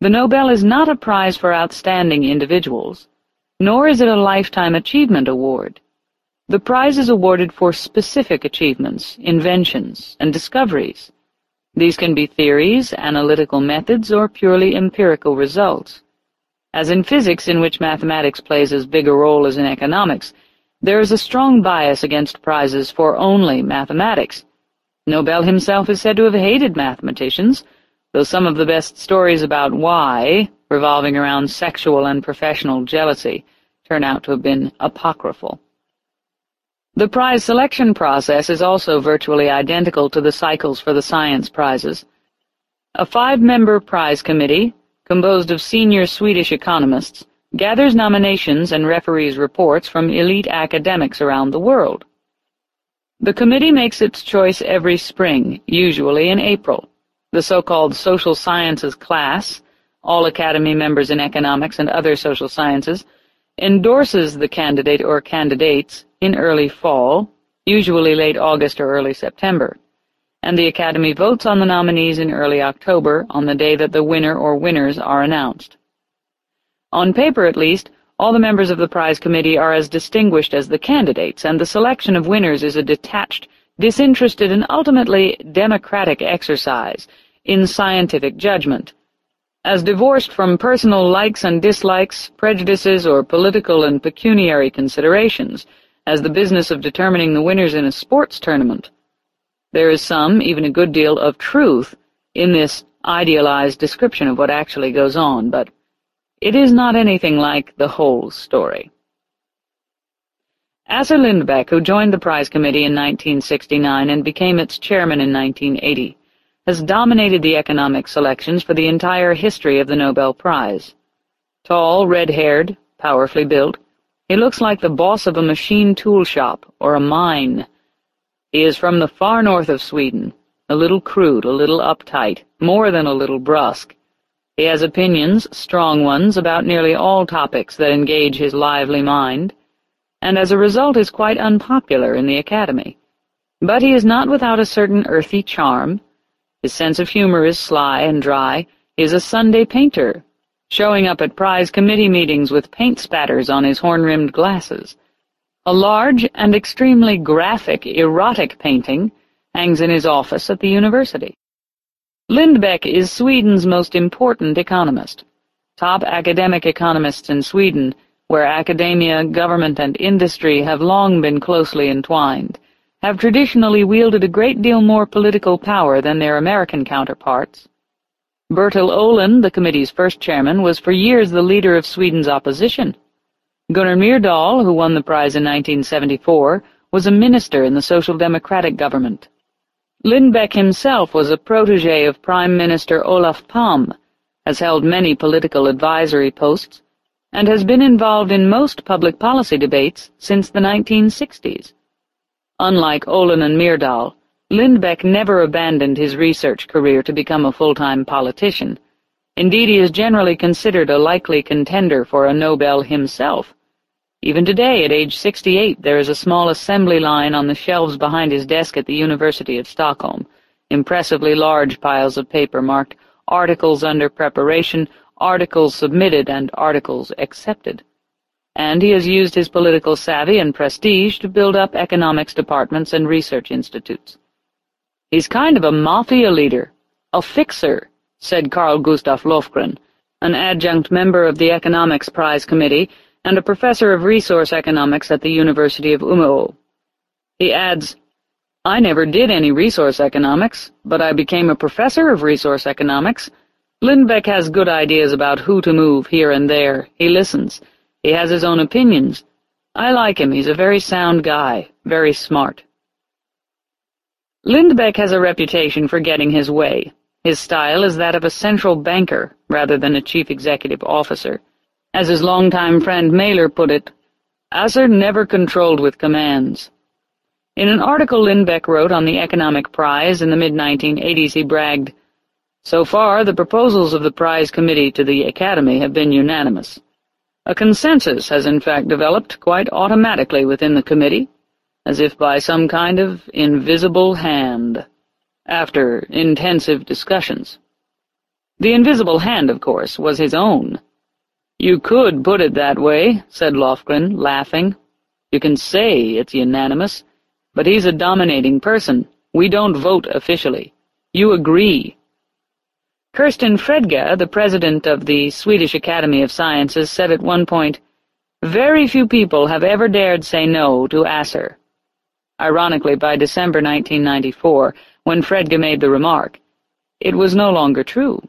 the Nobel is not a prize for outstanding individuals, nor is it a lifetime achievement award. The prize is awarded for specific achievements, inventions, and discoveries. These can be theories, analytical methods, or purely empirical results. As in physics, in which mathematics plays as big a role as in economics, there is a strong bias against prizes for only mathematics. Nobel himself is said to have hated mathematicians, though some of the best stories about why, revolving around sexual and professional jealousy, turn out to have been apocryphal. The prize selection process is also virtually identical to the cycles for the science prizes. A five-member prize committee, composed of senior Swedish economists, gathers nominations and referees reports from elite academics around the world. The committee makes its choice every spring, usually in April. The so-called social sciences class, all Academy members in economics and other social sciences, endorses the candidate or candidates in early fall, usually late August or early September, and the Academy votes on the nominees in early October on the day that the winner or winners are announced. On paper, at least, all the members of the prize committee are as distinguished as the candidates, and the selection of winners is a detached, disinterested, and ultimately democratic exercise in scientific judgment, as divorced from personal likes and dislikes, prejudices, or political and pecuniary considerations, as the business of determining the winners in a sports tournament. There is some, even a good deal, of truth in this idealized description of what actually goes on, but it is not anything like the whole story. Assar Lindbeck, who joined the prize committee in 1969 and became its chairman in 1980, has dominated the economic selections for the entire history of the Nobel Prize. Tall, red-haired, powerfully built, he looks like the boss of a machine tool shop or a mine. He is from the far north of Sweden, a little crude, a little uptight, more than a little brusque. He has opinions, strong ones, about nearly all topics that engage his lively mind, and as a result is quite unpopular in the Academy. But he is not without a certain earthy charm. His sense of humor is sly and dry. He is a Sunday painter, showing up at prize committee meetings with paint spatters on his horn-rimmed glasses. A large and extremely graphic, erotic painting hangs in his office at the university. Lindbeck is Sweden's most important economist. Top academic economists in Sweden, where academia, government, and industry have long been closely entwined, have traditionally wielded a great deal more political power than their American counterparts. Bertil Ohlin, the committee's first chairman, was for years the leader of Sweden's opposition. Gunnar Myrdal, who won the prize in 1974, was a minister in the Social Democratic government. Lindbeck himself was a protege of Prime Minister Olof Palme, has held many political advisory posts, and has been involved in most public policy debates since the 1960s. Unlike Ohlin and Myrdal, Lindbeck never abandoned his research career to become a full-time politician. Indeed, he is generally considered a likely contender for a Nobel himself. Even today, at age 68, there is a small assembly line on the shelves behind his desk at the University of Stockholm, impressively large piles of paper marked articles under preparation, articles submitted, and articles accepted. And he has used his political savvy and prestige to build up economics departments and research institutes. He's kind of a mafia leader, a fixer, said Carl Gustav Lofgren, an adjunct member of the Economics Prize Committee and a professor of resource economics at the University of Umeå. He adds, I never did any resource economics, but I became a professor of resource economics. Lindbeck has good ideas about who to move here and there. He listens. He has his own opinions. I like him. He's a very sound guy, very smart. Lindbeck has a reputation for getting his way. His style is that of a central banker rather than a chief executive officer. As his longtime friend Mäler put it, Assar never controlled with commands. In an article Lindbeck wrote on the Economic Prize in the mid-1980s he bragged, So far, the proposals of the prize committee to the Academy have been unanimous. A consensus has in fact developed quite automatically within the committee, as if by some kind of invisible hand, after intensive discussions. The invisible hand, of course, was his own. You could put it that way, said Lofgren, laughing. You can say it's unanimous, but he's a dominating person. We don't vote officially. You agree. Kirsten Fredga, the president of the Swedish Academy of Sciences, said at one point, Very few people have ever dared say no to Assar. Ironically, by December 1994, when Fredga made the remark, it was no longer true.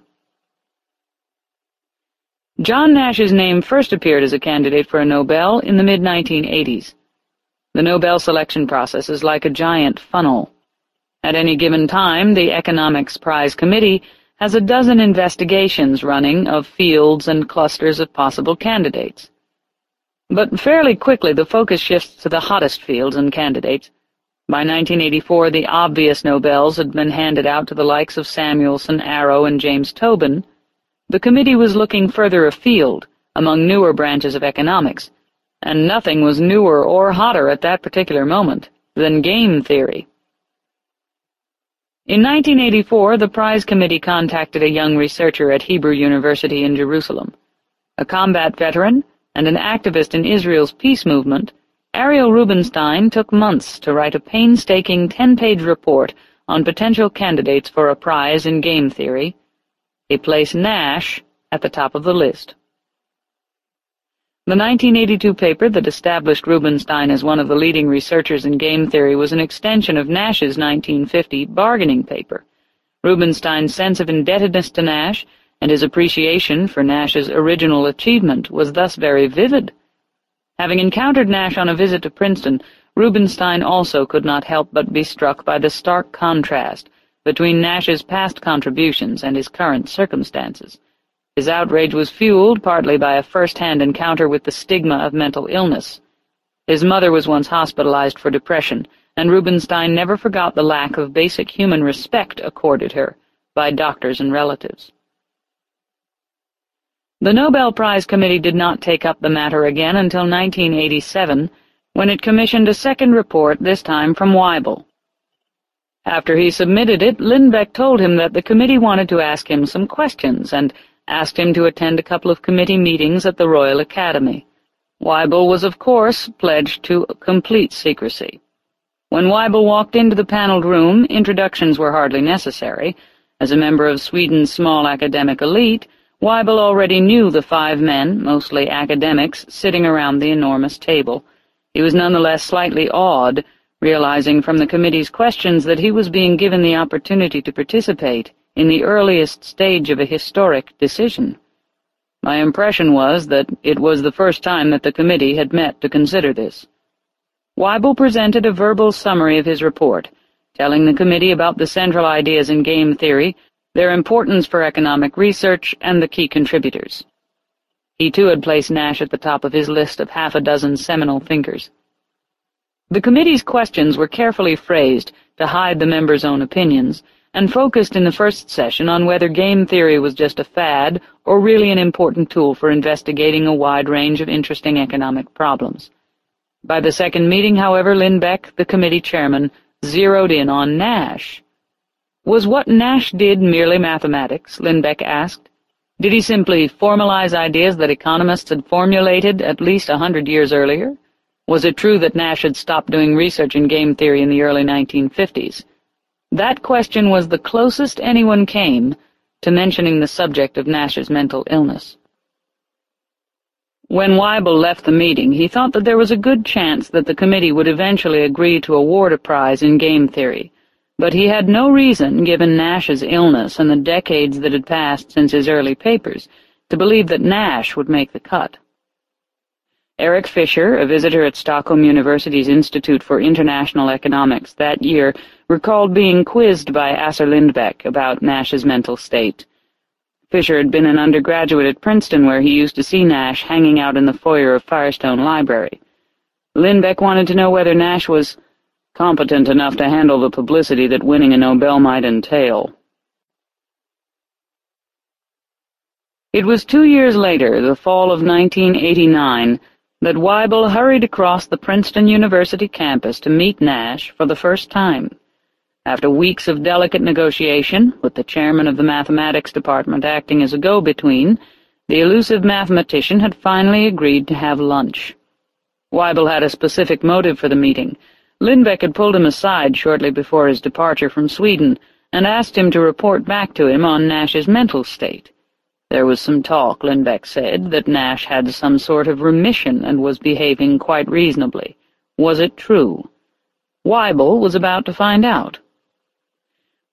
John Nash's name first appeared as a candidate for a Nobel in the mid-1980s. The Nobel selection process is like a giant funnel. At any given time, the Economics Prize Committee has a dozen investigations running of fields and clusters of possible candidates. But fairly quickly the focus shifts to the hottest fields and candidates, by 1984, the obvious Nobels had been handed out to the likes of Samuelson, Arrow, and James Tobin. The committee was looking further afield, among newer branches of economics, and nothing was newer or hotter at that particular moment than game theory. In 1984, the prize committee contacted a young researcher at Hebrew University in Jerusalem. A combat veteran and an activist in Israel's peace movement, Ariel Rubinstein took months to write a painstaking ten-page report on potential candidates for a prize in game theory. He placed Nash at the top of the list. The 1982 paper that established Rubinstein as one of the leading researchers in game theory was an extension of Nash's 1950 bargaining paper. Rubinstein's sense of indebtedness to Nash and his appreciation for Nash's original achievement was thus very vivid. Having encountered Nash on a visit to Princeton, Rubinstein also could not help but be struck by the stark contrast between Nash's past contributions and his current circumstances. His outrage was fueled partly by a first-hand encounter with the stigma of mental illness. His mother was once hospitalized for depression, and Rubinstein never forgot the lack of basic human respect accorded her by doctors and relatives. The Nobel Prize Committee did not take up the matter again until 1987, when it commissioned a second report, this time from Weibull. After he submitted it, Lindbeck told him that the committee wanted to ask him some questions, and asked him to attend a couple of committee meetings at the Royal Academy. Weibull was, of course, pledged to complete secrecy. When Weibull walked into the paneled room, introductions were hardly necessary. As a member of Sweden's small academic elite, Weibull already knew the five men, mostly academics, sitting around the enormous table. He was nonetheless slightly awed, realizing from the committee's questions that he was being given the opportunity to participate in the earliest stage of a historic decision. My impression was that it was the first time that the committee had met to consider this. Weibull presented a verbal summary of his report, telling the committee about the central ideas in game theory their importance for economic research, and the key contributors. He too had placed Nash at the top of his list of half a dozen seminal thinkers. The committee's questions were carefully phrased to hide the members' own opinions, and focused in the first session on whether game theory was just a fad or really an important tool for investigating a wide range of interesting economic problems. By the second meeting, however, Lindbeck, the committee chairman, zeroed in on Nash. Was what Nash did merely mathematics? Lindbeck asked. Did he simply formalize ideas that economists had formulated at least a hundred years earlier? Was it true that Nash had stopped doing research in game theory in the early 1950s? That question was the closest anyone came to mentioning the subject of Nash's mental illness. When Weibull left the meeting, he thought that there was a good chance that the committee would eventually agree to award a prize in game theory, but he had no reason, given Nash's illness and the decades that had passed since his early papers, to believe that Nash would make the cut. Eric Fisher, a visitor at Stockholm University's Institute for International Economics that year, recalled being quizzed by Assar Lindbeck about Nash's mental state. Fisher had been an undergraduate at Princeton where he used to see Nash hanging out in the foyer of Firestone Library. Lindbeck wanted to know whether Nash was competent enough to handle the publicity that winning a Nobel might entail. It was two years later, the fall of 1989, that Weibull hurried across the Princeton University campus to meet Nash for the first time. After weeks of delicate negotiation, with the chairman of the mathematics department acting as a go-between, the elusive mathematician had finally agreed to have lunch. Weibull had a specific motive for the meeting. Lindbeck had pulled him aside shortly before his departure from Sweden and asked him to report back to him on Nash's mental state. There was some talk, Lindbeck said, that Nash had some sort of remission and was behaving quite reasonably. Was it true? Weibull was about to find out.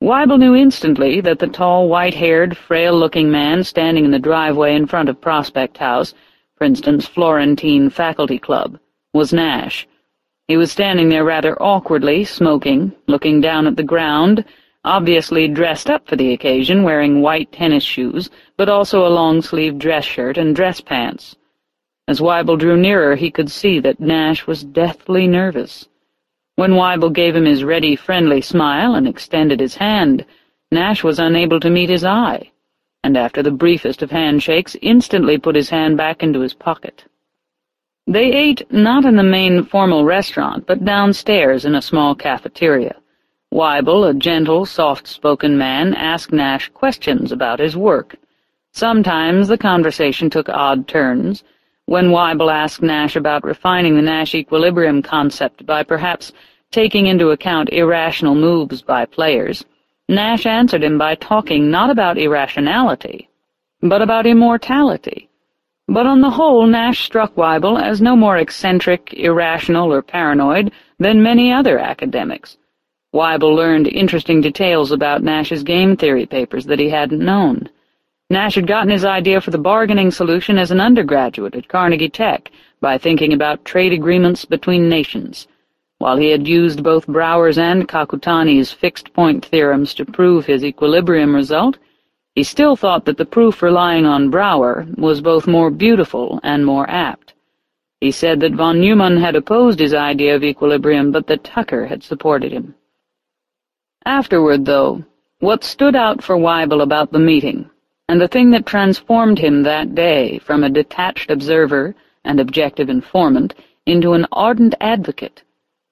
Weibull knew instantly that the tall, white-haired, frail-looking man standing in the driveway in front of Prospect House, Princeton's Florentine Faculty Club, was Nash. He was standing there rather awkwardly, smoking, looking down at the ground, obviously dressed up for the occasion, wearing white tennis shoes, but also a long-sleeved dress shirt and dress pants. As Weibull drew nearer, he could see that Nash was deathly nervous. When Weibull gave him his ready, friendly smile and extended his hand, Nash was unable to meet his eye, and after the briefest of handshakes, instantly put his hand back into his pocket. They ate not in the main formal restaurant, but downstairs in a small cafeteria. Weibull, a gentle, soft-spoken man, asked Nash questions about his work. Sometimes the conversation took odd turns, when Weibull asked Nash about refining the Nash equilibrium concept by perhaps taking into account irrational moves by players, Nash answered him by talking not about irrationality, but about immortality. But on the whole, Nash struck Weibull as no more eccentric, irrational, or paranoid than many other academics. Weibull learned interesting details about Nash's game theory papers that he hadn't known. Nash had gotten his idea for the bargaining solution as an undergraduate at Carnegie Tech by thinking about trade agreements between nations. While he had used both Brouwer's and Kakutani's fixed-point theorems to prove his equilibrium result, he still thought that the proof relying on Brower was both more beautiful and more apt. He said that von Neumann had opposed his idea of equilibrium, but that Tucker had supported him. Afterward, though, what stood out for Weibull about the meeting and the thing that transformed him that day from a detached observer and objective informant into an ardent advocate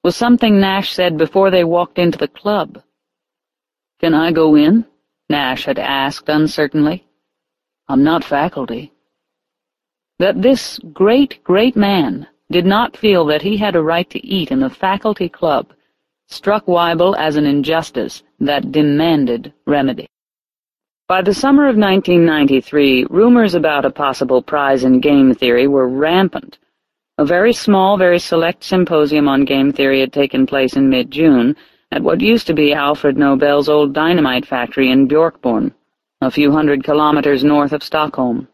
was something Nash said before they walked into the club. "'Can I go in?' Nash had asked uncertainly. "'I'm not faculty.' That this great, great man did not feel that he had a right to eat in the faculty club struck Weibull as an injustice that demanded remedy. By the summer of 1993, rumors about a possible prize in game theory were rampant. A very small, very select symposium on game theory had taken place in mid-June at what used to be Alfred Nobel's old dynamite factory in Bjorkborn, a few hundred kilometers north of Stockholm.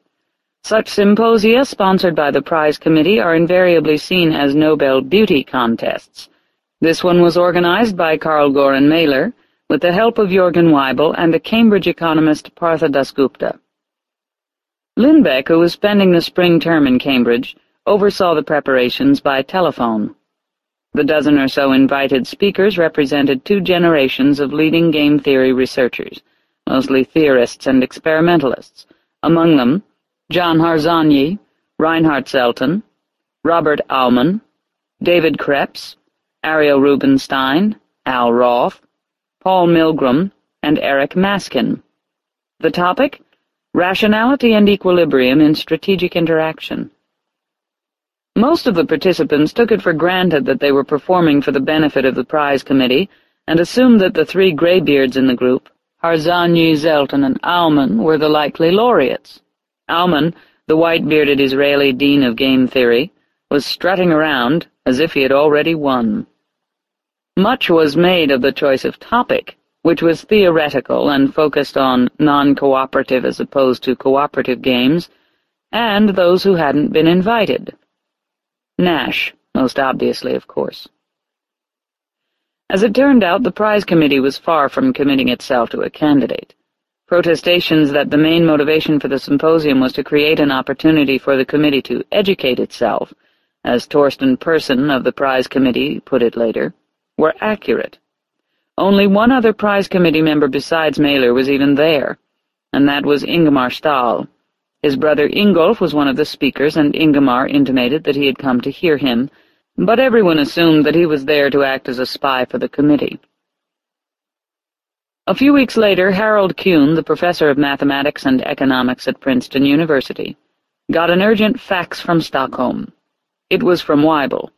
Such symposia, sponsored by the prize committee, are invariably seen as Nobel beauty contests. This one was organized by Carl Goran Mäler, with the help of Jürgen Weibull and the Cambridge economist Partha Dasgupta. Lindbeck, who was spending the spring term in Cambridge, oversaw the preparations by telephone. The dozen or so invited speakers represented two generations of leading game theory researchers, mostly theorists and experimentalists, among them John Harsanyi, Reinhard Selten, Robert Aumann, David Kreps, Ariel Rubinstein, Al Roth, Paul Milgrom, and Eric Maskin. The topic? Rationality and Equilibrium in Strategic Interaction. Most of the participants took it for granted that they were performing for the benefit of the prize committee and assumed that the three graybeards in the group, Harsanyi, Selten, and Aumann, were the likely laureates. Aumann, the white-bearded Israeli dean of game theory, was strutting around as if he had already won. Much was made of the choice of topic, which was theoretical and focused on non-cooperative as opposed to cooperative games, and those who hadn't been invited. Nash, most obviously, of course. As it turned out, the prize committee was far from committing itself to a candidate. Protestations that the main motivation for the symposium was to create an opportunity for the committee to educate itself, as Torsten Persson of the prize committee put it later, were accurate. Only one other prize committee member besides Mäler was even there, and that was Ingemar Stahl, his brother Ingolf was one of the speakers, and Ingemar intimated that he had come to hear him, but everyone assumed that he was there to act as a spy for the committee. A few weeks later, Harold Kuhn, the professor of mathematics and economics at Princeton University, got an urgent fax from Stockholm. It was from Weibull,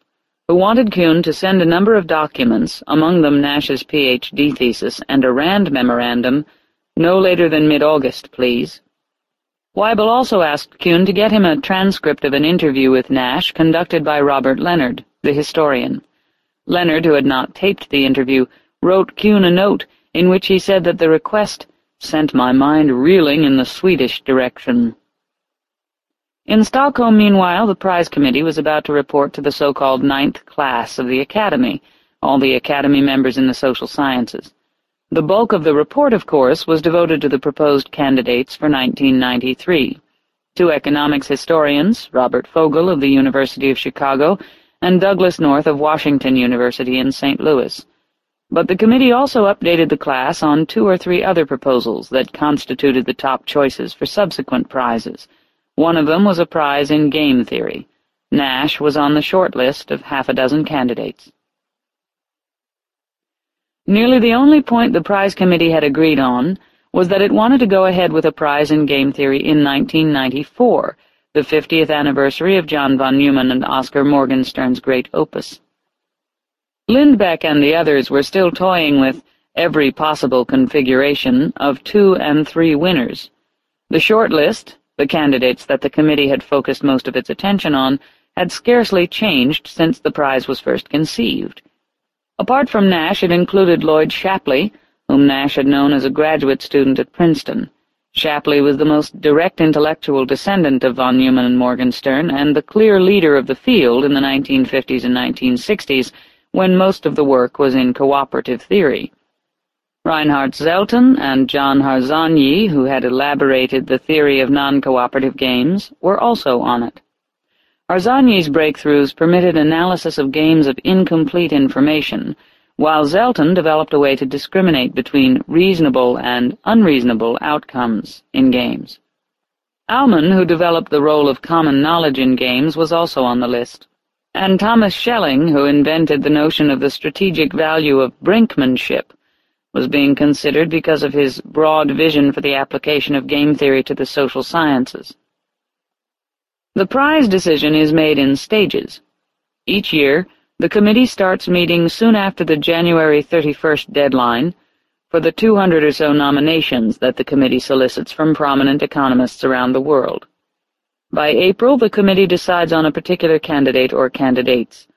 who wanted Kuhn to send a number of documents, among them Nash's Ph.D. thesis and a RAND memorandum, no later than mid-August, please. Weibull also asked Kuhn to get him a transcript of an interview with Nash conducted by Robert Leonard, the historian. Leonard, who had not taped the interview, wrote Kuhn a note in which he said that the request sent my mind reeling in the Swedish direction. In Stockholm, meanwhile, the prize committee was about to report to the so-called ninth class of the Academy, all the Academy members in the social sciences. The bulk of the report, of course, was devoted to the proposed candidates for 1993. Two economics historians, Robert Fogel of the University of Chicago and Douglass North of Washington University in St. Louis. But the committee also updated the class on two or three other proposals that constituted the top choices for subsequent prizes. One of them was a prize in game theory. Nash was on the short list of half a dozen candidates. Nearly the only point the prize committee had agreed on was that it wanted to go ahead with a prize in game theory in 1994, the 50th anniversary of John von Neumann and Oskar Morgenstern's great opus. Lindbeck and the others were still toying with every possible configuration of two and three winners. The short list, the candidates that the committee had focused most of its attention on, had scarcely changed since the prize was first conceived. Apart from Nash, it included Lloyd Shapley, whom Nash had known as a graduate student at Princeton. Shapley was the most direct intellectual descendant of von Neumann and Morgenstern, and the clear leader of the field in the 1950s and 1960s, when most of the work was in cooperative theory. Reinhard Selten and John Harsanyi, who had elaborated the theory of non-cooperative games, were also on it. Harsanyi's breakthroughs permitted analysis of games of incomplete information, while Selten developed a way to discriminate between reasonable and unreasonable outcomes in games. Aumann, who developed the role of common knowledge in games, was also on the list, and Thomas Schelling, who invented the notion of the strategic value of brinkmanship, was being considered because of his broad vision for the application of game theory to the social sciences. The prize decision is made in stages. Each year, the committee starts meeting soon after the January 31st deadline for the 200 or so nominations that the committee solicits from prominent economists around the world. By April, the committee decides on a particular candidate or candidates.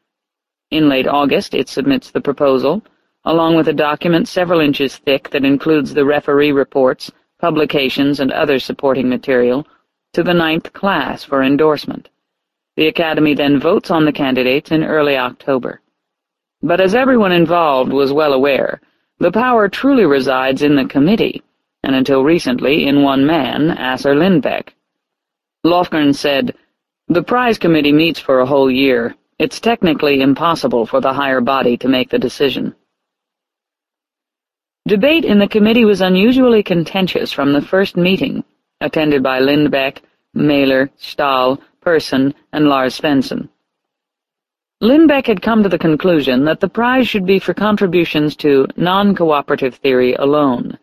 In late August, it submits the proposal, along with a document several inches thick that includes the referee reports, publications, and other supporting material, to the ninth class for endorsement. The Academy then votes on the candidates in early October. But as everyone involved was well aware, the power truly resides in the committee, and until recently in one man, Assar Lindbeck. Lofgren said, The prize committee meets for a whole year. It's technically impossible for the higher body to make the decision. Debate in the committee was unusually contentious from the first meeting, attended by Lindbeck, Mäler, Stahl, Persson, and Lars Svensson. Lindbeck had come to the conclusion that the prize should be for contributions to non-cooperative theory alone.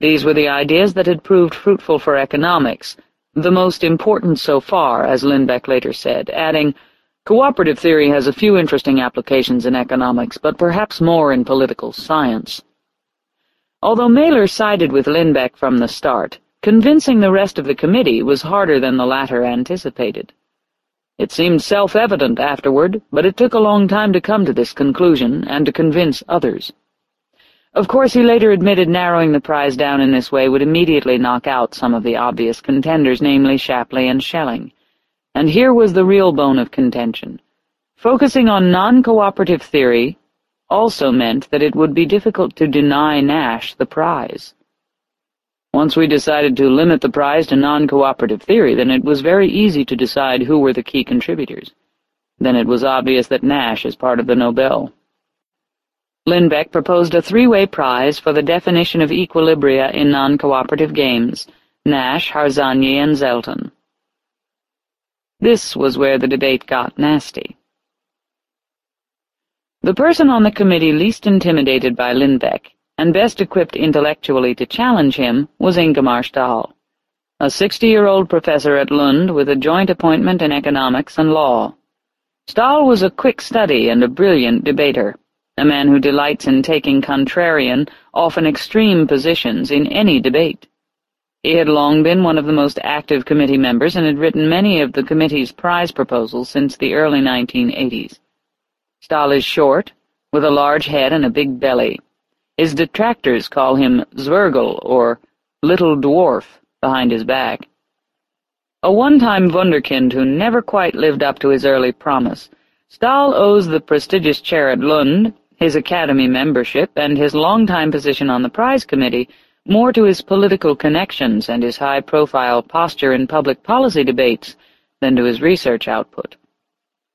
These were the ideas that had proved fruitful for economics, the most important so far, as Lindbeck later said, adding, Cooperative theory has a few interesting applications in economics, but perhaps more in political science. Although Mäler sided with Lindbeck from the start, convincing the rest of the committee was harder than the latter anticipated. It seemed self-evident afterward, but it took a long time to come to this conclusion and to convince others. Of course, he later admitted narrowing the prize down in this way would immediately knock out some of the obvious contenders, namely Shapley and Schelling. And here was the real bone of contention. Focusing on non-cooperative theory also meant that it would be difficult to deny Nash the prize. Once we decided to limit the prize to non-cooperative theory, then it was very easy to decide who were the key contributors. Then it was obvious that Nash is part of the Nobel. Lindbeck proposed a three-way prize for the definition of equilibria in non-cooperative games, Nash, Harsanyi, and Selten. This was where the debate got nasty. The person on the committee least intimidated by Lindbeck, and best equipped intellectually to challenge him, was Ingemar Stahl, a sixty-year-old professor at Lund with a joint appointment in economics and law. Stahl was a quick study and a brilliant debater, a man who delights in taking contrarian, often extreme positions in any debate. He had long been one of the most active committee members and had written many of the committee's prize proposals since the early 1980s. Stahl is short, with a large head and a big belly. His detractors call him Zwergel, or Little Dwarf, behind his back. A one-time wunderkind who never quite lived up to his early promise, Stahl owes the prestigious chair at Lund, his academy membership, and his long-time position on the prize committee more to his political connections and his high-profile posture in public policy debates than to his research output.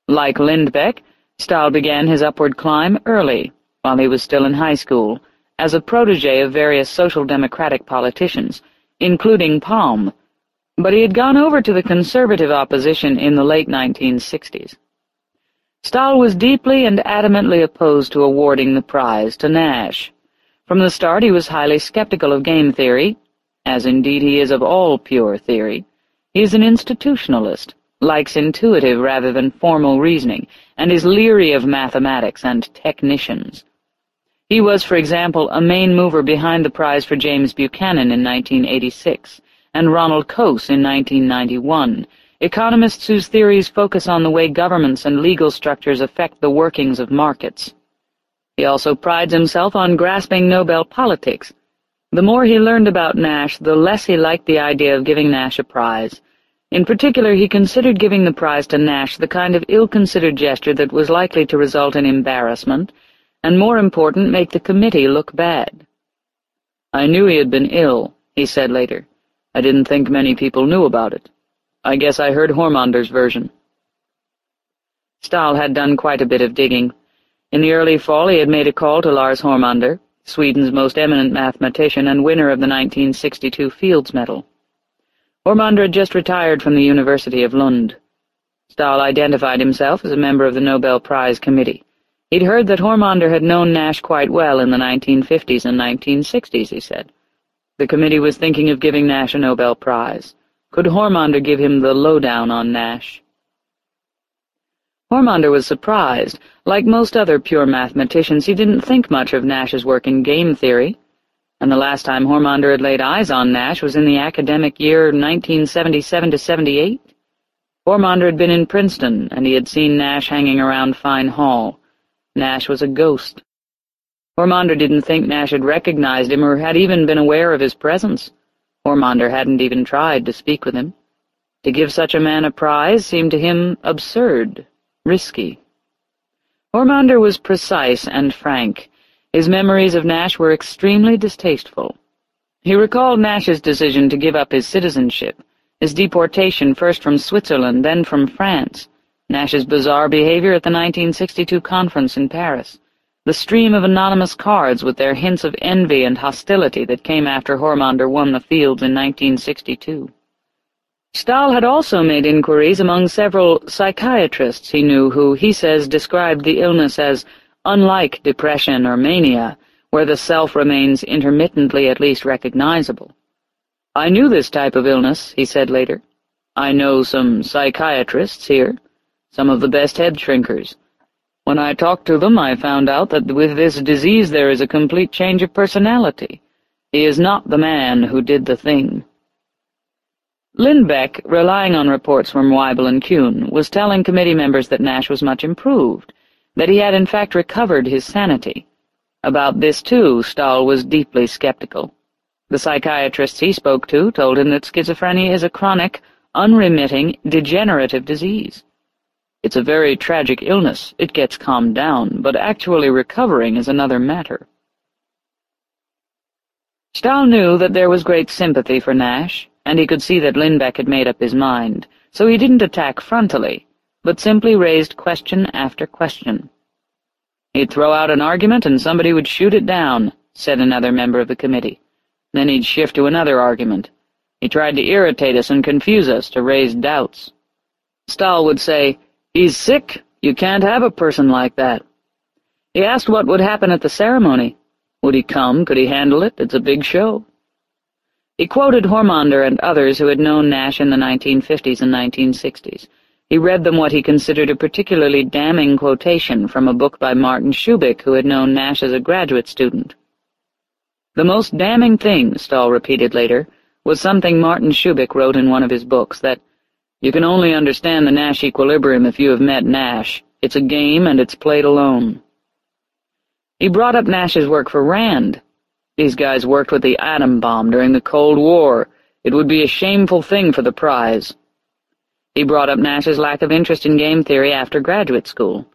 Like Lindbeck, Stahl began his upward climb early, while he was still in high school, as a protege of various social democratic politicians, including Palme, but he had gone over to the conservative opposition in the late 1960s. Stahl was deeply and adamantly opposed to awarding the prize to Nash, from the start he was highly skeptical of game theory, as indeed he is of all pure theory. He is an institutionalist, likes intuitive rather than formal reasoning, and is leery of mathematics and technicians. He was, for example, a main mover behind the prize for James Buchanan in 1986, and Ronald Coase in 1991, economists whose theories focus on the way governments and legal structures affect the workings of markets. He also prides himself on grasping Nobel politics. The more he learned about Nash, the less he liked the idea of giving Nash a prize. In particular, he considered giving the prize to Nash the kind of ill-considered gesture that was likely to result in embarrassment, and more important, make the committee look bad. I knew he had been ill, he said later. I didn't think many people knew about it. I guess I heard Hormander's version. Stahl had done quite a bit of digging. In the early fall he had made a call to Lars Hormander, Sweden's most eminent mathematician and winner of the 1962 Fields Medal. Hormander had just retired from the University of Lund. Stahl identified himself as a member of the Nobel Prize Committee. He'd heard that Hormander had known Nash quite well in the 1950s and 1960s, he said. The committee was thinking of giving Nash a Nobel Prize. Could Hormander give him the lowdown on Nash? Hormander was surprised. Like most other pure mathematicians, he didn't think much of Nash's work in game theory, and the last time Hormander had laid eyes on Nash was in the academic year 1977 to 78. Hormander had been in Princeton, and he had seen Nash hanging around Fine Hall. Nash was a ghost. Hormander didn't think Nash had recognized him or had even been aware of his presence. Hormander hadn't even tried to speak with him. To give such a man a prize seemed to him absurd risky. Hormander was precise and frank. His memories of Nash were extremely distasteful. He recalled Nash's decision to give up his citizenship, his deportation first from Switzerland, then from France, Nash's bizarre behavior at the 1962 conference in Paris, the stream of anonymous cards with their hints of envy and hostility that came after Hormander won the fields in 1962. Stahl had also made inquiries among several psychiatrists he knew who, he says, described the illness as unlike depression or mania, where the self remains intermittently at least recognizable. I knew this type of illness, he said later. I know some psychiatrists here, some of the best head shrinkers. When I talked to them, I found out that with this disease there is a complete change of personality. He is not the man who did the thing. Lindbeck, relying on reports from Weibull and Kuhn, was telling committee members that Nash was much improved, that he had in fact recovered his sanity. About this, too, Stahl was deeply skeptical. The psychiatrists he spoke to told him that schizophrenia is a chronic, unremitting, degenerative disease. It's a very tragic illness, it gets calmed down, but actually recovering is another matter. Stahl knew that there was great sympathy for Nash, and he could see that Lindbeck had made up his mind, so he didn't attack frontally, but simply raised question after question. He'd throw out an argument and somebody would shoot it down, said another member of the committee. Then he'd shift to another argument. He tried to irritate us and confuse us, to raise doubts. Stahl would say, He's sick. You can't have a person like that. He asked what would happen at the ceremony. Would he come? Could he handle it? It's a big show. He quoted Hormander and others who had known Nash in the 1950s and 1960s. He read them what he considered a particularly damning quotation from a book by Martin Shubik, who had known Nash as a graduate student. The most damning thing, Stahl repeated later, was something Martin Shubik wrote in one of his books, that you can only understand the Nash equilibrium if you have met Nash. It's a game, and it's played alone. He brought up Nash's work for Rand, these guys worked with the atom bomb during the Cold War. It would be a shameful thing for the prize. He brought up Nash's lack of interest in game theory after graduate school.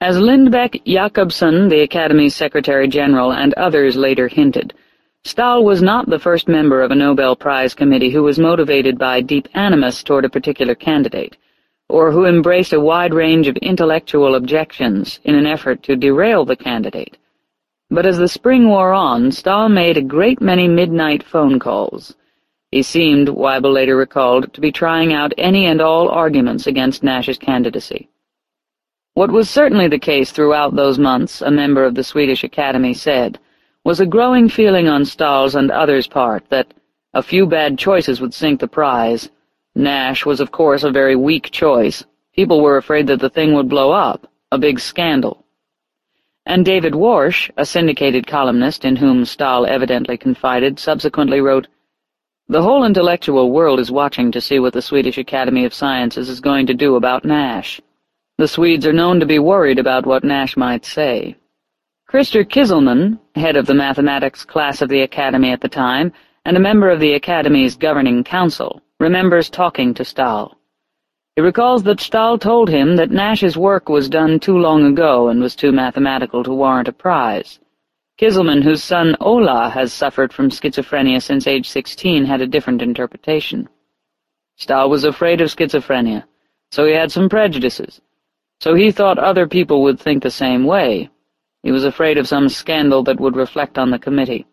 As Lindbeck Jacobson, the Academy's Secretary-General, and others later hinted, Stahl was not the first member of a Nobel Prize committee who was motivated by deep animus toward a particular candidate, or who embraced a wide range of intellectual objections in an effort to derail the candidate. But as the spring wore on, Stahl made a great many midnight phone calls. He seemed, Weibull later recalled, to be trying out any and all arguments against Nash's candidacy. What was certainly the case throughout those months, a member of the Swedish Academy said, was a growing feeling on Stahl's and others' part that a few bad choices would sink the prize. Nash was, of course, a very weak choice. People were afraid that the thing would blow up, a big scandal and David Warsh, a syndicated columnist in whom Stahl evidently confided, subsequently wrote, The whole intellectual world is watching to see what the Swedish Academy of Sciences is going to do about Nash. The Swedes are known to be worried about what Nash might say. Krister Kiselman, head of the mathematics class of the Academy at the time, and a member of the Academy's governing council, remembers talking to Stahl. He recalls that Stahl told him that Nash's work was done too long ago and was too mathematical to warrant a prize. Kiselman, whose son Ola has suffered from schizophrenia since age 16, had a different interpretation. Stahl was afraid of schizophrenia, so he had some prejudices. So he thought other people would think the same way. He was afraid of some scandal that would reflect on the committee.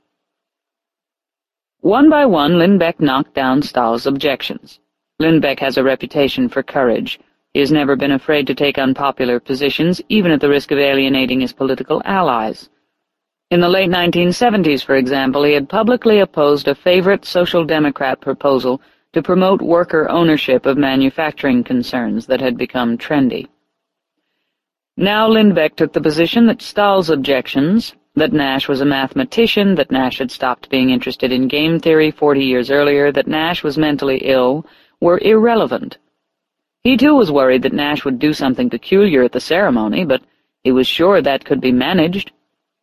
One by one, Lindbeck knocked down Stahl's objections. Lindbeck has a reputation for courage. He has never been afraid to take unpopular positions, even at the risk of alienating his political allies. In the late 1970s, for example, he had publicly opposed a favorite Social Democrat proposal to promote worker ownership of manufacturing concerns that had become trendy. Now Lindbeck took the position that Stahl's objections, that Nash was a mathematician, that Nash had stopped being interested in game theory 40 years earlier, that Nash was mentally ill, were irrelevant. He too was worried that Nash would do something peculiar at the ceremony, but he was sure that could be managed.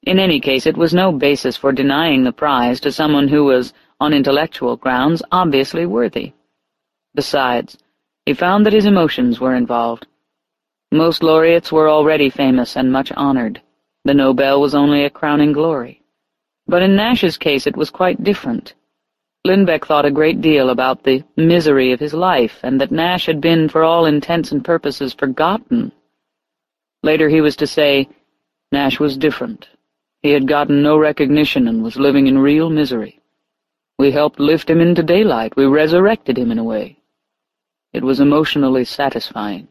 In any case, it was no basis for denying the prize to someone who was, on intellectual grounds, obviously worthy. Besides, he found that his emotions were involved. Most laureates were already famous and much honored. The Nobel was only a crowning glory. But in Nash's case it was quite different. Lindbeck thought a great deal about the misery of his life, and that Nash had been, for all intents and purposes, forgotten. Later he was to say, Nash was different. He had gotten no recognition and was living in real misery. We helped lift him into daylight. We resurrected him in a way. It was emotionally satisfying.